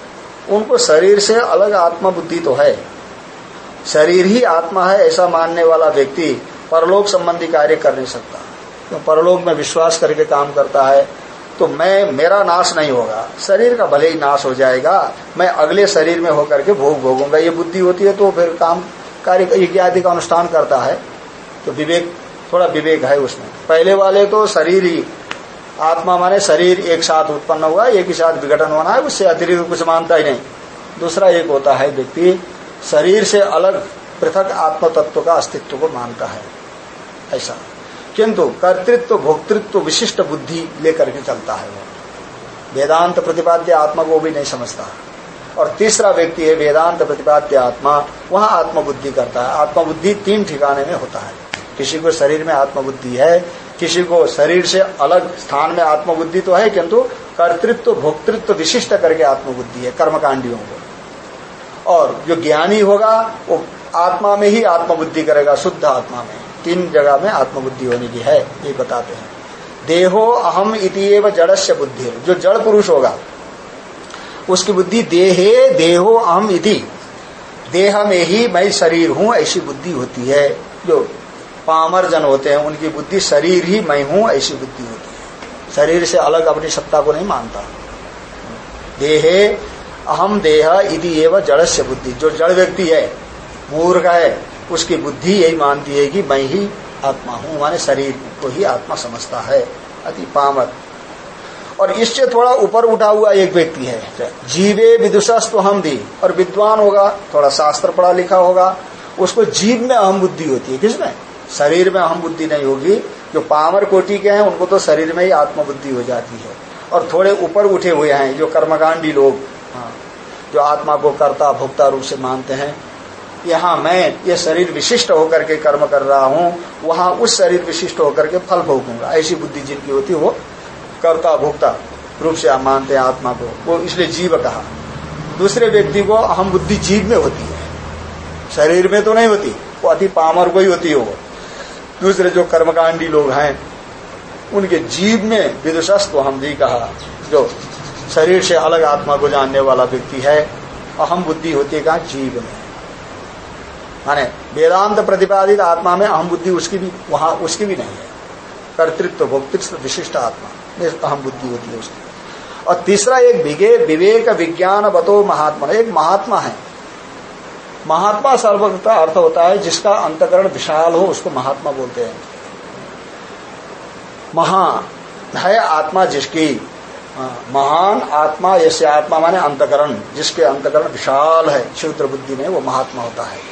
उनको शरीर से अलग आत्मा बुद्धि तो है। शरीर ही आत्मा है, ऐसा मानने वाला व्यक्ति परलोक संबंधी कार्य कर नहीं सकता। तो परलोक में विश्वास करके काम करता है तो मैं, मेरा नाश नहीं होगा। शरीर का भले ही नाश हो जाएगा, मैं अगले शरीर में होकर के भोग भोगूँगा। ये बुद्धि होती है तो फिर काम कार्य यज्ञ आदि का अनुष्ठान करता है। तो विवेक, थोड़ा विवेक है उसमें। पहले वाले तो शरीर ही, आत्मा माने शरीर एक साथ उत्पन्न हुआ, एक ही साथ विघटन होना है, उससे अतिरिक्त कुछ मानता ही नहीं। दूसरा एक होता है व्यक्ति, शरीर से अलग पृथक आत्म तत्व का अस्तित्व को मानता है। ऐसा। किंतु कर्तृत्व, भोक्तृत्व, विशिष्ट बुद्धि लेकर के चलता है वो। वेदांत प्रतिपाद्य आत्मा को भी नहीं समझता। और तीसरा व्यक्ति है, वेदांत प्रतिपाद्य आत्मा, वहाँ आत्मबुद्धि करता है। आत्मबुद्धि तीन ठिकाने में होता है। किसी को शरीर में आत्मबुद्धि है, किसी को शरीर से अलग स्थान में आत्मबुद्धि तो है, किंतु कर्तृत्व, भोक्तृत्व विशिष्ट करके आत्मबुद्धि है, कर्मकांडियों को। और जो ज्ञानी होगा, वो आत्मा में ही आत्मबुद्धि करेगा, शुद्ध आत्मा में। तीन जगह में आत्मबुद्धि होने की है, ये बताते हैं। देहो अहम इतिव जड़स्य बुद्धि। जो जड़ पुरुष होगा, उसकी बुद्धि देहे, देहो अहम इति। देह में ही मैं शरीर हूँ, ऐसी बुद्धि होती है। जो पामर जन होते हैं, उनकी बुद्धि शरीर ही मैं हूँ, ऐसी बुद्धि होती है। शरीर से अलग अपनी सत्ता को नहीं मानता। देहे अहम देह इति एवं जड़स्य बुद्धि। जो जड़ व्यक्ति है, मूर्ख है उसकी बुद्धि यही मानती है कि मैं ही आत्मा हूँ माने शरीर को ही आत्मा समझता है। अति पामर। और इससे थोड़ा ऊपर उठा हुआ एक व्यक्ति है जीवे विदुषस्तु हम दी। और विद्वान होगा थोड़ा शास्त्र पढ़ा लिखा होगा उसको जीव में अहम बुद्धि होती है। किसमें? शरीर में अहम बुद्धि नहीं होगी। जो पामर कोटि के हैं उनको तो शरीर में ही आत्मबुद्धि हो जाती है। और थोड़े ऊपर उठे हुए हैं जो कर्मकांडी लोग हाँ, जो आत्मा को कर्ता भोक्ता रूप से मानते हैं यहाँ मैं ये शरीर विशिष्ट होकर के कर्म कर रहा हूँ, वहाँ उस शरीर विशिष्ट होकर के फल भोगूँगा। ऐसी बुद्धि जिनकी होती वो कर्ता भोक्ता रूप से आप मानते हैं आत्मा को। वो इसलिए जीव कहा। दूसरे व्यक्ति को अहम बुद्धि जीव में होती है। शरीर में तो नहीं होती, वो अति पामर को ही होती है वो। दूसरे जो कर्मकांडी लोग हैं, उनके जीव में विदुषस्व हम भी कहा, जो शरीर से अलग आत्मा को जानने वाला व्यक्ति है, अहम बुद्धि होती है कहा, जीव में। माने वेदांत प्रतिपादित आत्मा में अहम बुद्धि उसकी भी, वहाँ उसकी भी नहीं है। कर्तृत्व, भोक्तृत्व, विशिष्ट आत्मा अहम बुद्धि होती है उसकी। और तीसरा एक विगे, विवेक, विज्ञान, बतो, महात्मा। एक महात्मा है। महात्मा सर्वज्ञ का अर्थ होता है जिसका अंतकरण विशाल हो, उसको महात्मा बोलते हैं। महा है आत्मा जिसकी महान आत्मा, ऐसे आत्मा माने अंतकरण, जिसके अंतकरण विशाल है। क्षुद्र बुद्धि में वो महात्मा होता है।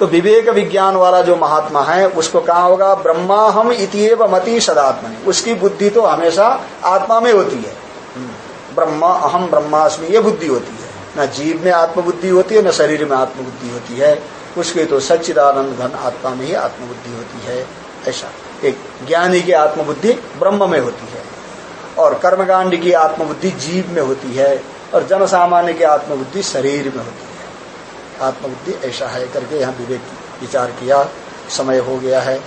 तो विवेक विज्ञान वाला जो महात्मा है, उसको कहा होगा ब्रह्मा हम इतिव मति सदात्मा उसकी बुद्धि तो हमेशा आत्मा में होती है। ब्रह्मा, अहम ब्रह्मास्मि, ये बुद्धि होती है। न जीव में आत्मबुद्धि होती है, न शरीर में आत्मबुद्धि होती है। उसके तो सच्चिदानंद घन आत्मा में ही आत्मबुद्धि होती है। ऐसा। एक ज्ञानी की आत्मबुद्धि ब्रह्म में होती है। और कर्मकांड की आत्मबुद्धि जीव में होती है। और जन सामान्य की आत्मबुद्धि शरीर में होती है। आत्मबुद्धि ऐसा है करके यहाँ विवेक विचार किया समय हो गया है